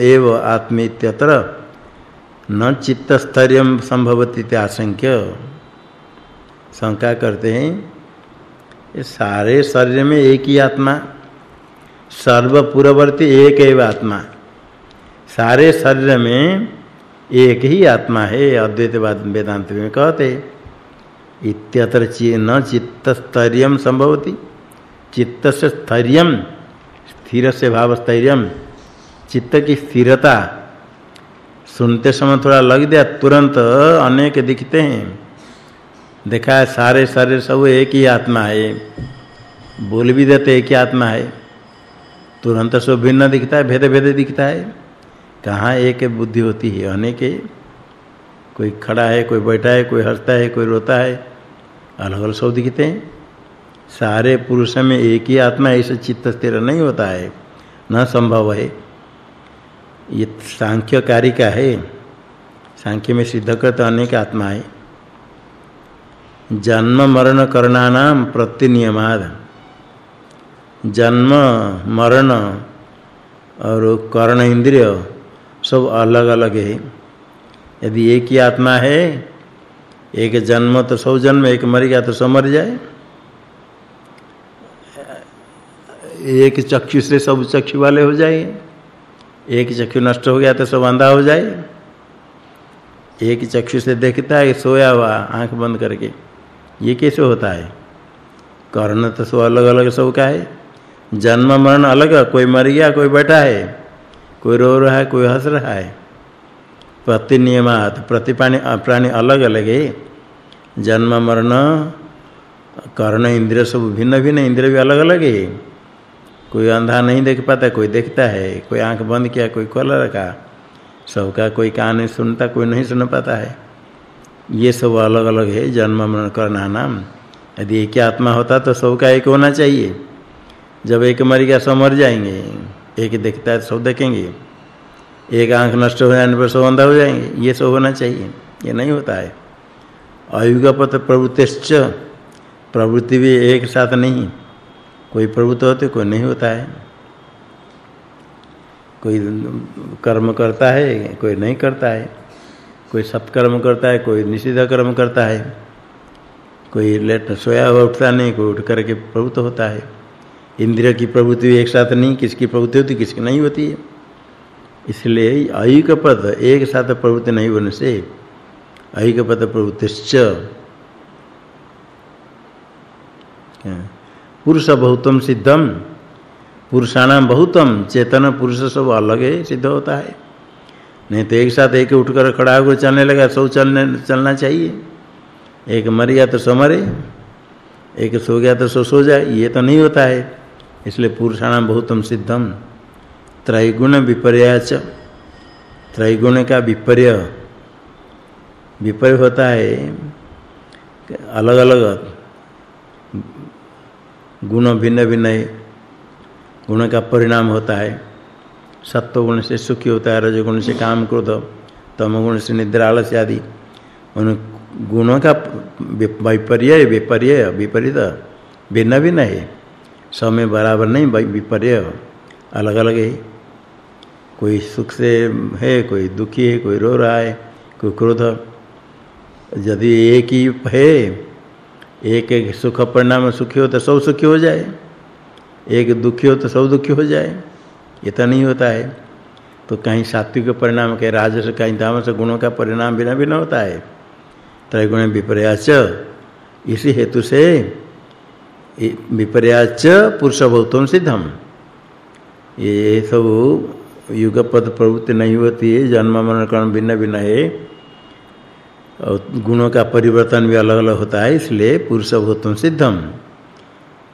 एव आत्मीत्यत्र न चित्तस्तर्य संभवती आशंक्य। शंका करते हैं, ये सारे शरीर में एक ही आत्मा सर्वपुरवर्ती एक एव आत्मा। सारे शरीर में एक ही आत्मा है, अद्वैतवाद वेदांत में कहते इत्यत्र न चित्तस्तर्यम संभवती। चित्त से स्थर्यम स्थिर से भाव स्थैर्यम चित्त की स्थिरता सुनते समय थोड़ा लग दिया तुरंत अनेक दिखते हैं। देखा है, सारे शरीर सब एक ही आत्मा है। बोल भी देते एक ही आत्मा है। तुरंत सब भिन्न दिखता है भेद भेद दिखता है। कहाँ एक बुद्धि होती है? अनेक कोई खड़ा है, कोई बैठा है, कोई हंसता है, कोई रोता है। अलग अलग सब दिखते हैं। सारे पुरुष में एक ही आत्मा ऐसे चित्त स्थिर नहीं होता है। न संभव है। ये सांख्य कार्य का है? सांख्य में सिद्ध करते अनेक आत्मा है। जन्म मरण करणानाम प्रतिनियमाद जन्म, मरण और कर्ण इंद्रिय सब अलग अलग है। यदि एक ही आत्मा है, एक जन्म तो सौ जन्म, एक मर गया तो सब मर जाए। एक चक्षु से सब चक्षु वाले हो जाए। एक चक्षु नष्ट हो गया तो सब अंधा हो जाए। एक चक्षु से देखता है, सोया हुआ, आँख बंद करके। ये कैसे होता है? कर्ण तो सब अलग अलग सब का है। जन्म मरण अलग, कोई मर गया, कोई बैठा है। कोई रो रहा है, कोई हंस रहा है। प्रतिनियमात, प्रतिपाणी, प्राणी प्राणी अलग अलग है। जन्म, मरण, कर्ण, इंद्रिय सब भिन्न भिन्न इंद्रिय भी अलग अलग है। कोई अंधा नहीं देख पाता, कोई देखता है। कोई आँख बंद किया, कोई खोल रखा। सबका कोई कान सुनता, कोई नहीं सुन पाता है। ये सब अलग अलग है, जन्म, मरण करना नाम। यदि एक आत्मा होता तो सबका एक होना चाहिए। जब एक मर गया, सब मर जाएँगे। एक देखता है तो सब देखेंगे। एक आँख नष्ट हो जाने पर सब अंधा हो जाएँगे। ये सब होना चाहिए। ये नहीं होता है। अयुगपत प्रवृत्तिश्च। प्रवृत्ति भी एक साथ नहीं। कोई प्रवृत्ति होते, कोई नहीं होता है। कोई कर्म करता है, कोई नहीं करता है। कोई सत्कर्म करता है, कोई निषिद्ध कर्म करता है। कोई लेट सोया हुआ उठता नहीं, कोई उठ करके प्रवृत्त होता है। इंद्रिय की प्रवृत्ति एक साथ नहीं, किसकी प्रवृत्ति होती, किसकी नहीं होती है। इसलिए अयुक पद एक साथ प्रवृत्ति नहीं होने से अयुक पद प्रवृत्तिश्च। पुरुष बहुतम सिद्धम पुरुषाणाम बहुतम चेतन पुरुष सब अलग है, सिद्ध होता है। नहीं तो एक साथ एक उठकर खड़ा होकर चलने लगा, सब चलने, चलना चाहिए। एक मर गया तो सो मरे एक सो गया तो सो सो जाए, ये तो नहीं होता है। इसलिए पुरुषाणाम बहुतम सिद्धम त्रैगुण विपर्याच त्रैगुण का विपर्य। विपर्य होता है अलग अलग गुण भिन्न भिन्न है। गुण का परिणाम होता है। सत्व गुण से सुखी होता है, रजगुण से काम क्रोध तम गुण से निद्रा आलस्य आदि। उन गुणों का विपर्य विपर्य, विपरीत, भिन्न भिन्न है। में बराबर नहीं विपर्य अलग अलग है। कोई सुख से है, कोई दुखी है, कोई रो रहा है, कोई क्रोध। यदि एक ही है, एक एक सुख परिणाम सुखी हो तो सब सुखी हो जाए। एक दुखी हो तो सब दुखी हो जाए। ये तो नहीं होता है। तो कहीं सात्विक परिणाम के राजस, कहीं तामस गुणों का परिणाम बिना बिना होता है। त्रैगुण विपर्याच। इसी हेतु से विपर्याच पुरुष बहुतम सिद्धम। ये सब युगपद प्रवृत्ति नहीं होती है, जन्म मरण कर्ण भिन्न भिन्न है, और गुणों का परिवर्तन भी अलग अलग होता है, इसलिए पुरुष भूतम सिद्धम।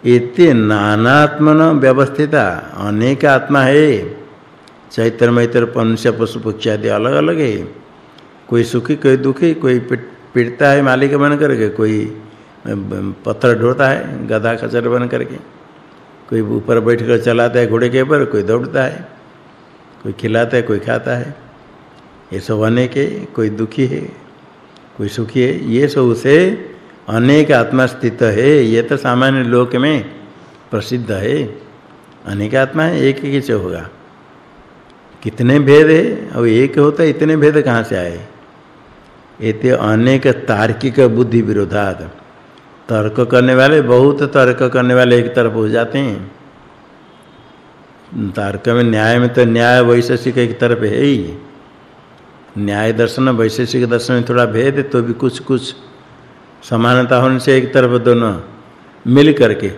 इति नानात्मन व्यवस्थिता, अनेक आत्मा है, चैत्र मैत्र पनुष्य पशु पक्षी आदि अलग अलग है। कोई सुखी, कोई दुखी, कोई पीड़ता है मालिक बन करके कोई पत्थर ढोता है, गधा खचर बन करके। कोई ऊपर बैठ कर चलाता है घोड़े के ऊपर, कोई दौड़ता है, कोई खिलाता है, कोई खाता है। ये सब अनेक है, कोई दुखी है, कोई सुखी है। ये सब उसे अनेक आत्मा स्थित है। ये तो सामान्य लोक में प्रसिद्ध है। अनेक आत्मा है, एक ही से होगा। कितने भेद है और एक होता है, इतने भेद कहाँ से आए? इतने अनेक तार्किक बुद्धि विरोधात। तर्क करने वाले, बहुत तर्क करने वाले एक तरफ़ हो जाते हैं। तर्क में न्याय में तो न्याय वैशेषिक एक तरफ़ है ही। न्याय दर्शन, वैशेषिक दर्शन में थोड़ा भेद तो भी कुछ कुछ समानता होने से एक तरफ़ दोनों मिल करके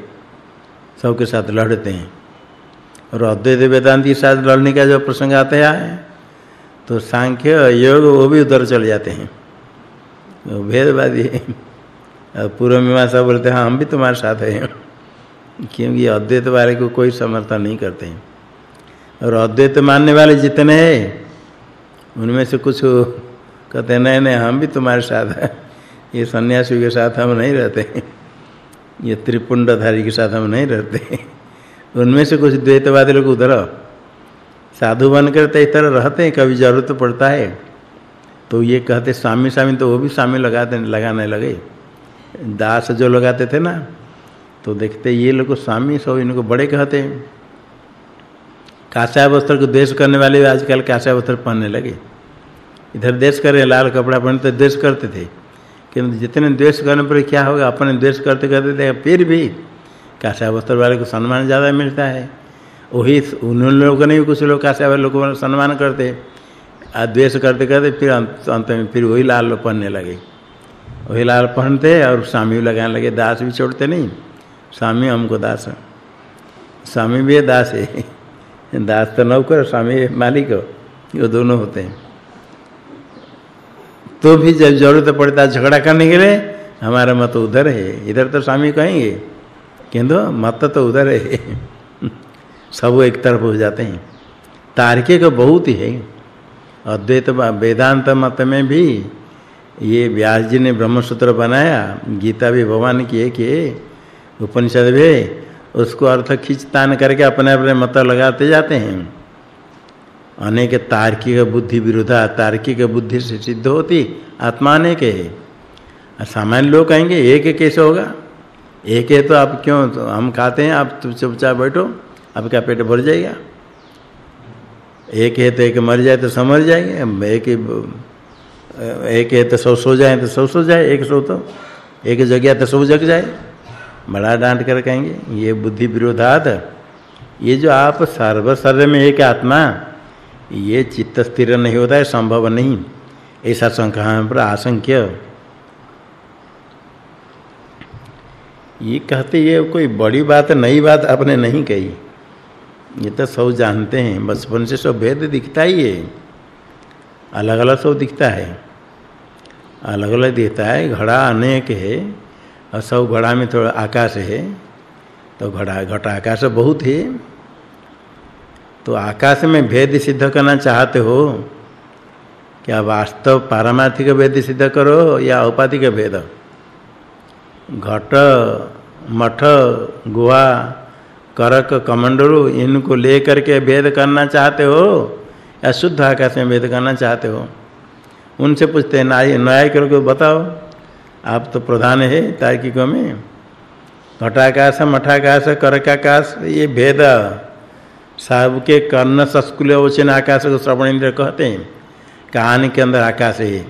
सबके साथ लड़ते हैं। और अद्वैत वेदांत के साथ लड़ने का जो प्रसंग आता है तो सांख्य, योग, वो भी उधर चले जाते हैं। भेदवादी है। पूर्व मीमांसा बोलते हैं हम भी तुम्हारे साथ हैं। क्योंकि अद्वैत वाले को कोई समर्थन नहीं करते हैं। और अद्वैत मानने वाले जितने हैं, उनमें से कुछ कहते हैं, नहीं नहीं, हम भी तुम्हारे साथ हैं। ये सन्यासी के साथ हम नहीं रहते ये त्रिपुंडधारी के साथ हम नहीं रहते उनमें से कुछ द्वैतवादी लोग उधर साधु बन कर तो इधर रहते हैं, कभी ज़रूरत पड़ता है। तो ये कहते स्वामी स्वामी तो वो भी स्वामी लगाते लगाने लगे। दास जो लगाते थे ना तो देखते ये लोग स्वामी सब इनको बड़े कहते हैं। काशा वस्त्र को देश करने वाले भी आजकल काशा वस्त्र पहनने लगे। इधर देश करे लाल कपड़ा पहनते देश करते थे। किंतु जितने द्वेष करने पर क्या होगा, अपने द्वेष करते करते थे फिर भी काशा वस्त्र वाले को सम्मान ज़्यादा मिलता है। वही उन लोगों ने भी कुछ लोग काशा वाले लोगों को सम्मान करते। आ द्वेष करते करते फिर अंत में फिर वही लाल पहनने लगे। वही लाल पहनते और स्वामी भी लगाने लगे, दास भी छोड़ते नहीं। स्वामी हमको दास स्वामी भी दास है। दास तो नौकर स्वामी मालिक ये दोनों होते हैं। तो भी जब ज़रूरत पड़ता झगड़ा करने के लिए, हमारा मत उधर है। इधर तो स्वामी कहेंगे, किंतु मत तो उधर है। सब एक तरफ़ हो जाते हैं। तार्किक बहुत ही है। अद्वैत वेदांत मत में भी ये व्यास जी ने ब्रह्मसूत्र बनाया, गीता भी भगवान की एक है उपनिषद भी, उसको अर्थ खींचतान करके अपने अपने मत लगाते जाते हैं। अनेक तार्किक बुद्धि विरोधा तार्किक बुद्धि से सिद्ध होती, आत्मा अनेक है। सामान्य लोग कहेंगे, एक कैसे होगा? एक है तो आप क्यों तो हम खाते हैं, आप चुपचाप बैठो, आपका पेट भर जाएगा। एक है तो एक मर जाए तो समर जाएँगे, एक एक है तो सौ सो जाए तो सौ सो जाए, एक सो तो एक जगह तो सौ जग जाए। बड़ा डांट कर कहेंगे, ये बुद्धि विरोधात। ये जो आप सर्व सर्व में एक आत्मा, ये चित्त स्थिर नहीं होता है संभव नहीं। ऐसा शंका पर आशंक्य। ये कहते, ये कोई बड़ी बात, नई बात आपने नहीं कही। ये तो सब जानते हैं, बचपन से सब भेद दिखता ही है। अलग अलग सब दिखता है। अलग अलग दिखता है, घड़ा अनेक है, और सब घड़ा में थोड़ा आकाश है। तो घड़ा, घटा आकाश बहुत है। तो आकाश में भेद सिद्ध करना चाहते हो, क्या वास्तव पारमार्थिक भेद सिद्ध करो या औपाधिक भेद? घट, मठ, गुहा, करक, कमंडलू, इनको लेकर के भेद करना चाहते हो? या शुद्ध आकाश में भेद करना चाहते हो? उनसे पूछते हैं न्याय न्याय करके बताओ? आप तो प्रधान है तार्किकों में। घटाकाश, मठाकाश, करकाकाश, ये भेद। साहब के कर्ण, सस्कुल वचन आकाश को श्रवण इंद्र कहते हैं। कहानी के अंदर आकाश है।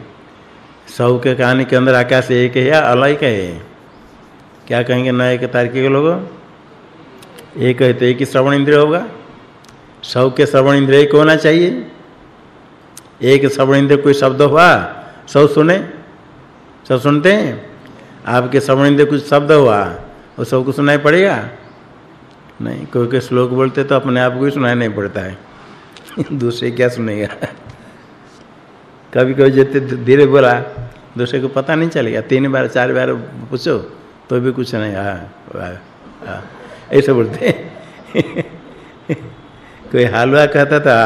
सब के कहानी के अंदर आकाश एक है या अलग है? क्या कहेंगे नए के तार्किक लोग? एक है तो एक ही श्रवण इंद्र होगा। सब के श्रवण इंद्र एक होना चाहिए। एक श्रवण इंद्र कोई शब्द हुआ सब सुने सब सुनते हैं। आपके श्रवण इंद्र कुछ शब्द हुआ वो सबको सुनाई पड़ेगा? नहीं कोई कोई श्लोक बोलते तो अपने आप को ही सुनाई नहीं पड़ता है। दूसरे क्या सुनेगा? कभी कभी जितने धीरे बोला दूसरे को पता नहीं चलेगा। तीन बार चार बार पूछो तो भी कुछ नहीं। हाँ हाँ, ऐसे बोलते कोई हलवा कहता था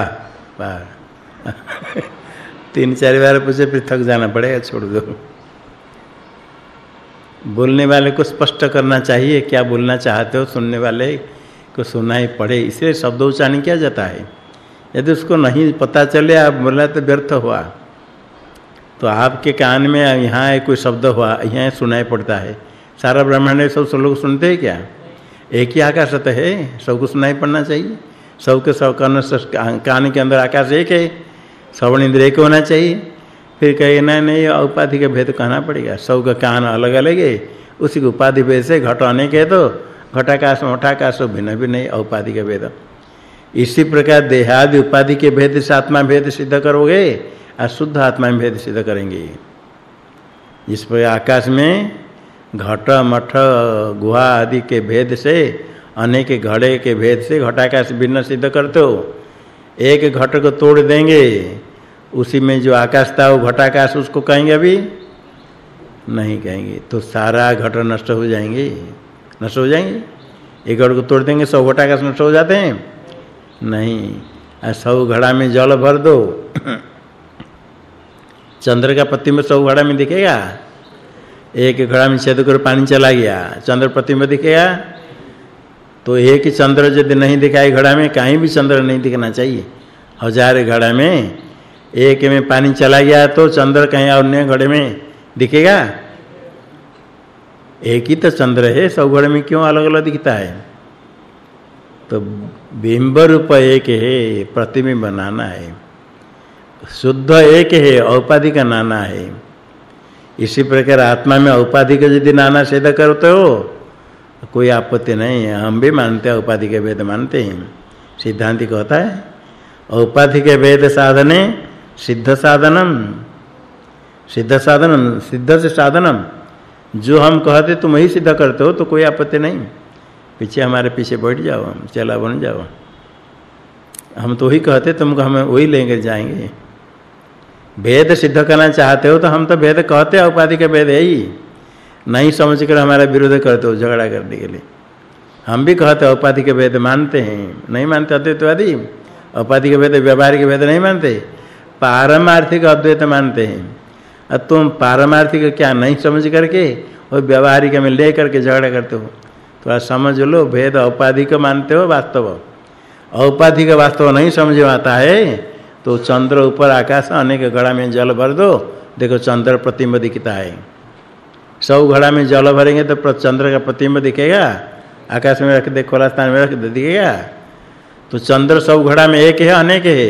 तीन चार बार पूछे, फिर थक जाना पड़ेगा, छोड़ दो। बोलने वाले को स्पष्ट करना चाहिए, क्या बोलना चाहते हो? सुनने वाले को सुना ही पड़े। इसलिए शब्द उच्चारण किया जाता है। यदि उसको नहीं पता चले, आप बोला तो व्यर्थ हुआ। तो आपके कान में यहाँ कोई शब्द हुआ, यहाँ सुनाई पड़ता है। सारा ब्रह्मांड सब सब लोग सुनते हैं क्या? एक ही आकाश तो है, सबको सुनाई पड़ना चाहिए। सबके सब कर्ण कान के अंदर आकाश एक है। श्रवण इंद्र एक होना चाहिए। फिर कहे ना नहीं उपाधि का भेद कहना पड़ेगा। सब का कान अलग अलग है। उसी को उपाधि भेद से घट आने के तो घटाकाश मठाकाश भिन्न भी नहीं औपाधि का भेद। इसी प्रकार देहादि उपाधि के भेद से आत्मा भेद सिद्ध करोगे और शुद्ध आत्मा भेद सिद्ध करेंगे। इस पर आकाश में घट, मठ, गुहा आदि के भेद से अनेक घड़े के भेद से घटाकाश भिन्न सिद्ध करते हो। एक घट को तोड़ देंगे, उसी में जो आकाश था, वो घटाकाश उसको कहेंगे अभी? नहीं कहेंगे। तो सारा घट नष्ट हो जाएँगे। नष्ट हो जाएँगे? एक घड़ को तोड़ देंगे सौ घटाकाश नष्ट हो जाते हैं? नहीं। सौ घड़ा में जल भर दो। चंद्र का प्रतिबिंब सौ घड़ा में दिखेगा? एक घड़ा में छेद कर पानी चला गया। चंद्र प्रतिबिंब दिखेगा? तो एक चंद्र यदि नहीं दिखाई घड़ा में, कहीं भी चंद्र नहीं दिखना चाहिए। हज़ार घड़ा में, एक में पानी चला गया तो चंद्र कहीं अन्य घड़े में दिखेगा? एक ही तो चंद्र है, सब घड़े में क्यों अलग अलग दिखता है? तो बिंब रूप एक है, प्रतिबिंब नाना है। शुद्ध एक है, औपाधिक नाना है। इसी प्रकार आत्मा में औपाधिक यदि नाना सिद्ध करते हो कोई आपत्ति नहीं है। हम भी मानते हैं, उपाधि के भेद मानते हैं। सिद्धांति कहता है औपाधिक भेद साधने सिद्ध साधनम। सिद्ध साधनम, सिद्ध से साधनम। जो हम कहते, तुम ही सिद्ध करते हो तो कोई आपत्ति नहीं। पीछे हमारे पीछे बैठ जाओ, हम चला बन जाओ। हम तो ही कहते, तुमको हम वही लेंगे, जाएँगे। भेद सिद्ध करना चाहते हो तो हम तो भेद कहते हैं, उपाधि के भेद है ही। नहीं समझ कर हमारा विरोध करते हो झगड़ा करने के लिए। हम भी कहते हैं उपाधि के भेद मानते हैं। नहीं मानते अद्वैतवादी उपाधि के भेद व्यवहारिक भेद नहीं मानते? पारमार्थिक अद्वैत मानते हैं। अब तुम पारमार्थिक क्या नहीं समझ करके और व्यवहारिक में ले करके झगड़ा करते हो? तो आप समझ लो, भेद औपाधिक मानते हो वास्तव। औपाधिक वास्तव नहीं समझ आता है तो चंद्र ऊपर आकाश, अनेक घड़ा में जल भर दो। देखो चंद्र प्रतिबिंब दिखता है। सौ घड़ा में जल भरेंगे तो चंद्र का प्रतिबिंब दिखेगा। आकाश में रख दे, खोला स्थान में रख दे, दिखेगा। तो चंद्र सौ घड़ा में एक है, अनेक है?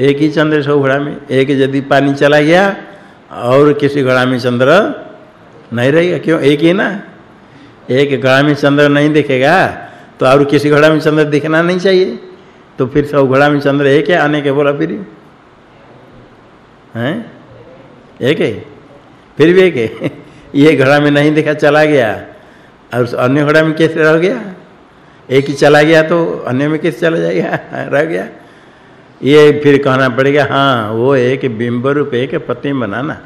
एक ही चंद्र सौ घड़ा में? एक यदि पानी चला गया और किसी घड़ा में चंद्र नहीं रहेगा, क्यों? एक ही ना? एक घड़ा में चंद्र नहीं दिखेगा तो और किसी घड़ा में चंद्र दिखना नहीं चाहिए। तो फिर सब घड़ा में चंद्र एक है, अनेक है, बोला फिर। हैं? एक है? फिर भी एक है? ये घड़ा में नहीं देखा, चला गया। और अन्य घड़ा में कैसे रह गया? एक ही चला गया तो अन्य में कैसे चला जाएगा? रह गया। ये फिर कहना पड़ेगा हाँ वो एक बिंब रूप, एक पति बनाना।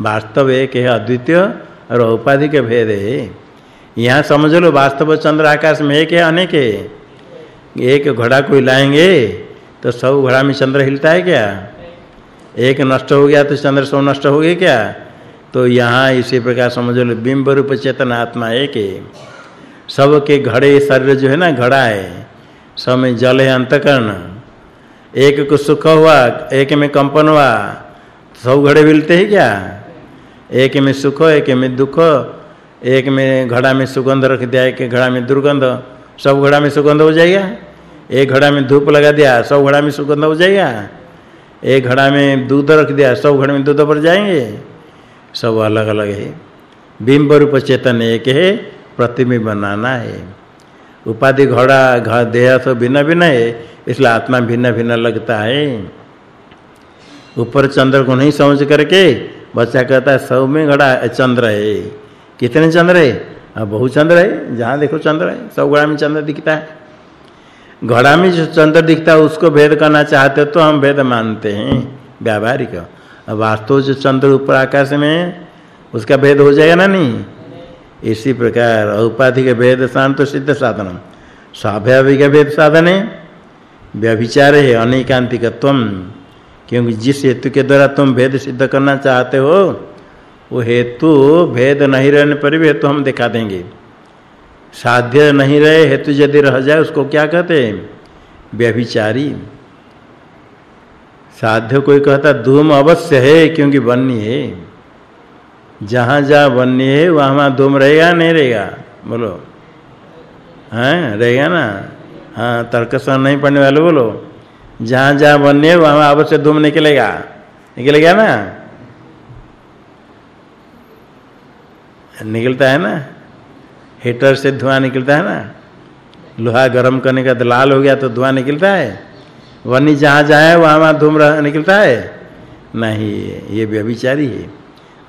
वास्तव एक है, अद्वितीय और उपाधि के भेद है। यहाँ समझ लो, वास्तव चंद्र आकाश में एक है, अनेक है। एक घड़ा कोई लाएँगे तो सब घड़ा में चंद्र हिलता है क्या? एक नष्ट हो गया तो चंद्र सब नष्ट हो गए क्या? तो यहाँ इसी प्रकार समझ लो बिंब रूप चेतन आत्मा एक है। सब के घड़े शरीर जो है ना, घड़ा है। सब में जल है अंतकरण। एक को सुख हुआ, एक में कंपन हुआ सब घड़े मिलते हैं क्या? एक में सुख, एक में दुख, एक में घड़ा में सुगंध रख दिया, एक घड़ा में दुर्गंध, सब घड़ा में सुगंध हो जाएगा। एक घड़ा में धूप लगा दिया, सब घड़ा में सुगंध हो जाएगा। एक घड़ा में दूध रख दिया, सब घड़े में दूध पर जाएँगे। सब अलग अलग है। बिंब रूप चेतन एक है, प्रतिबिंब बनाना है। उपाधि घड़ा घर देह तो भिन्न भिन्न है, इसलिए आत्मा भिन्न भिन्न लगता है। ऊपर चंद्र को नहीं समझ करके बच्चा कहता है, सब में घड़ा चंद्र है। कितने चंद्र है? बहुत चंद्र है, जहाँ देखो चंद्र है, सब घड़ा में चंद्र दिखता है। घड़ा में जो चंद्र दिखता है, उसको भेद करना चाहते तो हम भेद मानते हैं, व्यावहारिक। वास्तव जो चंद्र ऊपर आकाश में उसका भेद हो जाएगा ना नहीं? इसी प्रकार औपाधिक भेद शांत सिद्ध साधन। स्वाभाविक भेद साधन है। व्यभिचार है अनेकांतिकत्व क्योंकि जिस हेतु के द्वारा तुम भेद सिद्ध करना चाहते हो, वो हेतु भेद नहीं रहने पर भी हेतु हम दिखा देंगे। साध्य नहीं रहे, हेतु यदि रह जाए, उसको क्या कहते हैं? व्यभिचारी। साध्य कोई कहता, धूम अवश्य है, क्योंकि वन्य है। जहाँ जहाँ वन्य है, वहाँ वहाँ धूम रहेगा, नहीं रहेगा? बोलो। हैं, रहेगा ना? हाँ तर्क नहीं पढ़ने वाले, बोलो। जहाँ जहाँ वन्य है वहाँ अवश्य धूम निकलेगा। निकलेगा ना? निकलता है ना? हीटर से धुआँ निकलता है ना? लोहा गर्म करने का लाल हो गया तो धुआँ निकलता है। वनी जहाँ जाए वहाँ वहाँ धूम निकलता है। नहीं, ये व्यभिचारी है।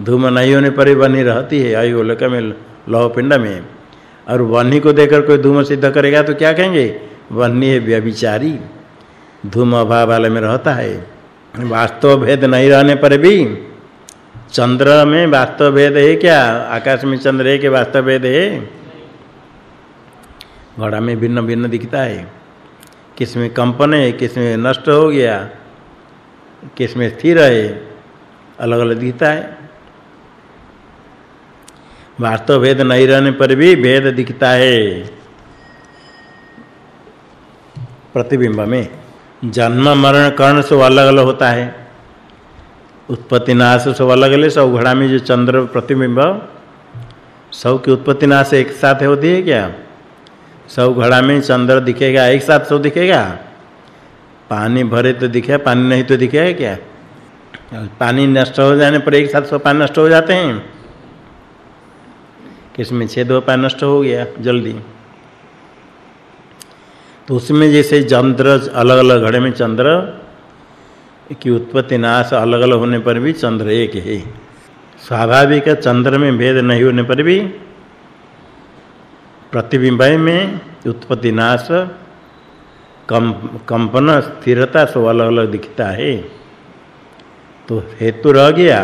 धूम नहीं होने पर ही वनी रहती है आयुलोक में लौह पिंड में। और वनी को देकर कोई धूम सिद्ध करेगा तो क्या कहेंगे? वन्य है व्यभिचारी धूम अभाव वाले में रहता है। वास्तव भेद नहीं रहने पर भी चंद्र में वास्तव भेद है क्या? आकाश में चंद्र है कि वास्तव भेद है? घड़ा में भिन्न भिन्न दिखता है। किसमें कंपन है किसमें नष्ट हो गया किसमें स्थिर है अलग अलग दिखता है। वास्तव भेद नहीं रहने पर भी भेद दिखता है। प्रतिबिंब में जन्म, मरण, कर्ण से अलग अलग होता है। उत्पत्ति, नाश सब अलग अलग सब घड़ा में जो चंद्र, प्रतिबिंब, सब की उत्पत्ति, नाश एक साथ होती है क्या? सब घड़ा में चंद्र दिखेगा, एक साथ सब दिखेगा? पानी भरे तो दिखेगा पानी नहीं तो दिखेगा क्या? पानी नष्ट हो जाने पर एक साथ सब पानी नष्ट हो जाते हैं। किसमें छेद हो, पानी नष्ट हो गया जल्दी। तो उसमें जैसे चंद्र अलग अलग घड़े में चंद्र, की उत्पत्ति नाश अलग अलग होने पर भी चंद्र एक है। स्वाभाविक चंद्र में भेद नहीं होने पर भी प्रतिबिंब में उत्पत्ति नाश, कम, कंपन, स्थिरता सब अलग अलग दिखता है। तो हेतु रह गया,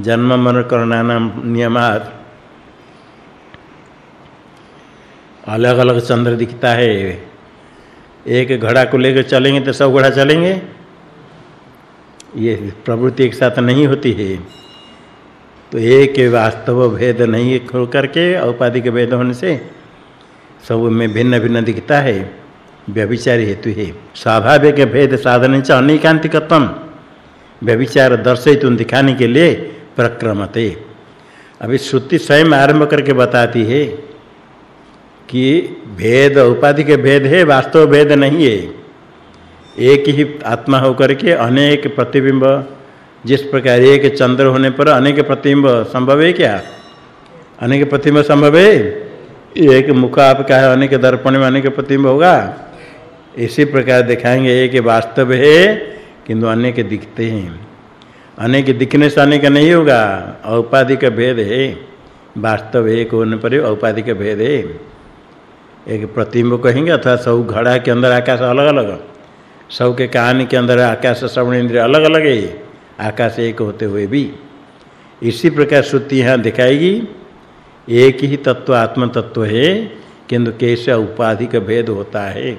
जन्म मरण करना नाम अलग अलग चंद्र दिखता है। एक घड़ा को लेकर चलेंगे तो सब घड़ा चलेंगे। ये प्रवृत्ति एक साथ नहीं होती है। तो एक वास्तव भेद नहीं खोल करके औपाधिक भेद होने से सब में भिन्न भिन्न दिखता है, व्यभिचार हेतु है। स्वाभाविक भेद साधन च अनेकांतिकत्व व्यभिचार दर्शित दिखाने के लिए प्रक्रमते। अभी श्रुति स्वयं आरंभ करके बताती है कि भेद उपाधि के भेद है, वास्तव भेद नहीं है। एक ही आत्मा होकर के अनेक प्रतिबिंब जिस प्रकार एक चंद्र होने पर अनेक प्रतिबिंब संभव है क्या? अनेक प्रतिबिंब संभव है? एक मुख आपका है, अनेक दर्पण में अनेक प्रतिबिंब होगा। इसी प्रकार दिखाएँगे एक वास्तव है, किंतु अनेक दिखते हैं। अनेक दिखने से अनेक नहीं होगा, औपाधिक भेद है। वास्तव एक होने पर औपाधिक भेद है। एक प्रतिबिंब कहेंगे, अथवा सब घड़ा के अंदर आकाश अलग अलग सब के कान के अंदर आकाश श्रवण इंद्रिय अलग अलग है। आकाश एक होते हुए भी। इसी प्रकार श्रुति यहाँ दिखाएगी, एक ही तत्व आत्म तत्व है, किंतु कैसे उपाधि का भेद होता है।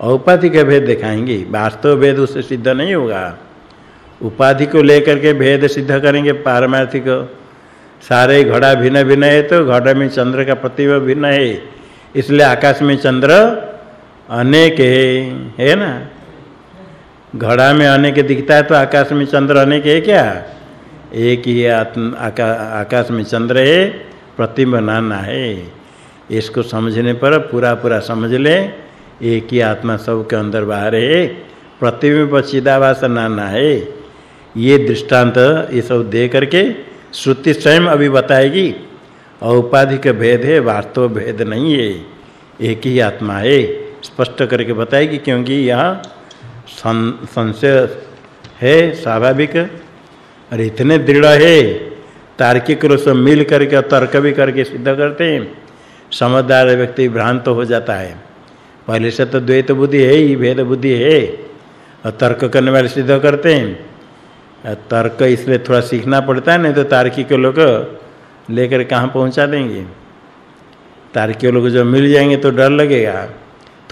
औपाधि का भेद दिखाएँगे, वास्तव भेद उससे सिद्ध नहीं होगा। उपाधि को लेकर के भेद सिद्ध करेंगे पारमार्थिक। सारे घड़ा भिन्न भिन्न है तो घड़ा में चंद्र का प्रतिबिंब भिन्न है, इसलिए आकाश में चंद्र अनेक है है ना? घड़ा में अनेक दिखता है तो आकाश में चंद्र अनेक है क्या? एक ही आत्म आका, आकाश में चंद्र है प्रतिबिंब नाना है। इसको समझने पर पूरा पूरा समझ ले। एक ही आत्मा सब के अंदर बाहर है प्रतिबिंब चिदाभास नाना है। ये दृष्टांत ये सब दे करके श्रुति स्वयं अभी बताएगी। औपाधिक भेद है वास्तव भेद नहीं है। एक ही आत्मा है स्पष्ट करके बताएगी क्योंकि यहाँ संशय है, स्वाभाविक। और इतने दृढ़ है, तार्किक रूप से मिल करके, तर्क भी करके सिद्ध करते हैं। समझदार व्यक्ति भ्रांत हो जाता है। पहले से तो द्वैत बुद्धि है ही भेद बुद्धि है। और तर्क करने वाले सिद्ध करते हैं। तर्क इसलिए थोड़ा सीखना पड़ता है, नहीं तो तार्किक लोग लेकर कहाँ पहुँचा देंगे। तार्किक लोग जब मिल जाएँगे तो डर लगेगा।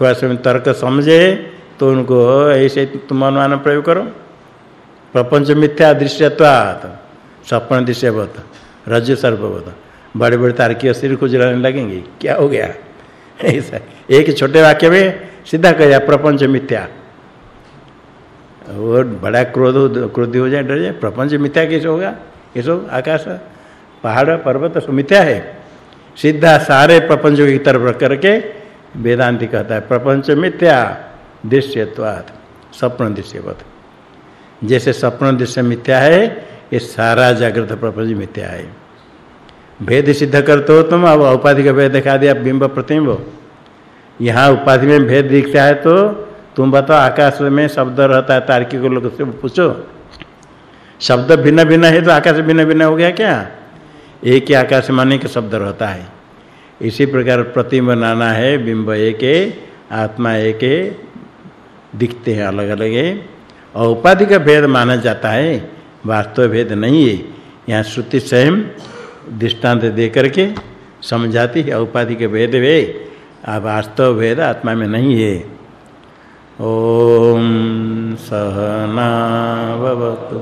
थोड़ा समय तर्क समझे तो उनको ऐसे तुम अनुमान प्रयोग करो। प्रपंच मिथ्या दृश्यत्वात्, सपन दृश्यवत, रज्जु सर्ववत बड़े बड़े तार्किक सिर को जलाने लगेंगे। क्या हो गया? ऐसा। एक छोटे वाक्य में सीधा कह प्रपंच मिथ्या। और बड़ा क्रोध, क्रोधी हो जाए, डर जाए। प्रपंच मिथ्या कैसे होगा? ये सब आकाश, पहाड़, पर्वत, सब मिथ्या है। सीधा सारे प्रपंचों की तरफ़ करके वेदांति कहता है, प्रपंच मिथ्या। दृश्यत्वात् स्वप्न दृश्यवत जैसे स्वप्न दृश्य मिथ्या है, ये सारा जागृत प्रपंच मिथ्या है। भेद सिद्ध करते हो तुम, अब उपाधि का भेद दिखा दिया, बिंब प्रतिबिंब यहाँ उपाधि में भेद दिखता है तो तुम बताओ, आकाश में शब्द रहता है, तार्किक लोग से पूछो। शब्द भिन्न भिन्न है तो आकाश भिन्न भिन्न हो गया क्या? एक ही आकाश माने के शब्द रहता है। इसी प्रकार प्रतिबिंब नाना है, बिंब एक आत्मा एक दिखते हैं अलग अलग है। और उपाधि का भेद माना जाता है, वास्तव भेद नहीं है। यहाँ श्रुति स्वयं दृष्टांत दे करके समझाती है, उपाधि के भेद वे वास्तव भेद आत्मा में नहीं है। ओम सहना भवतु।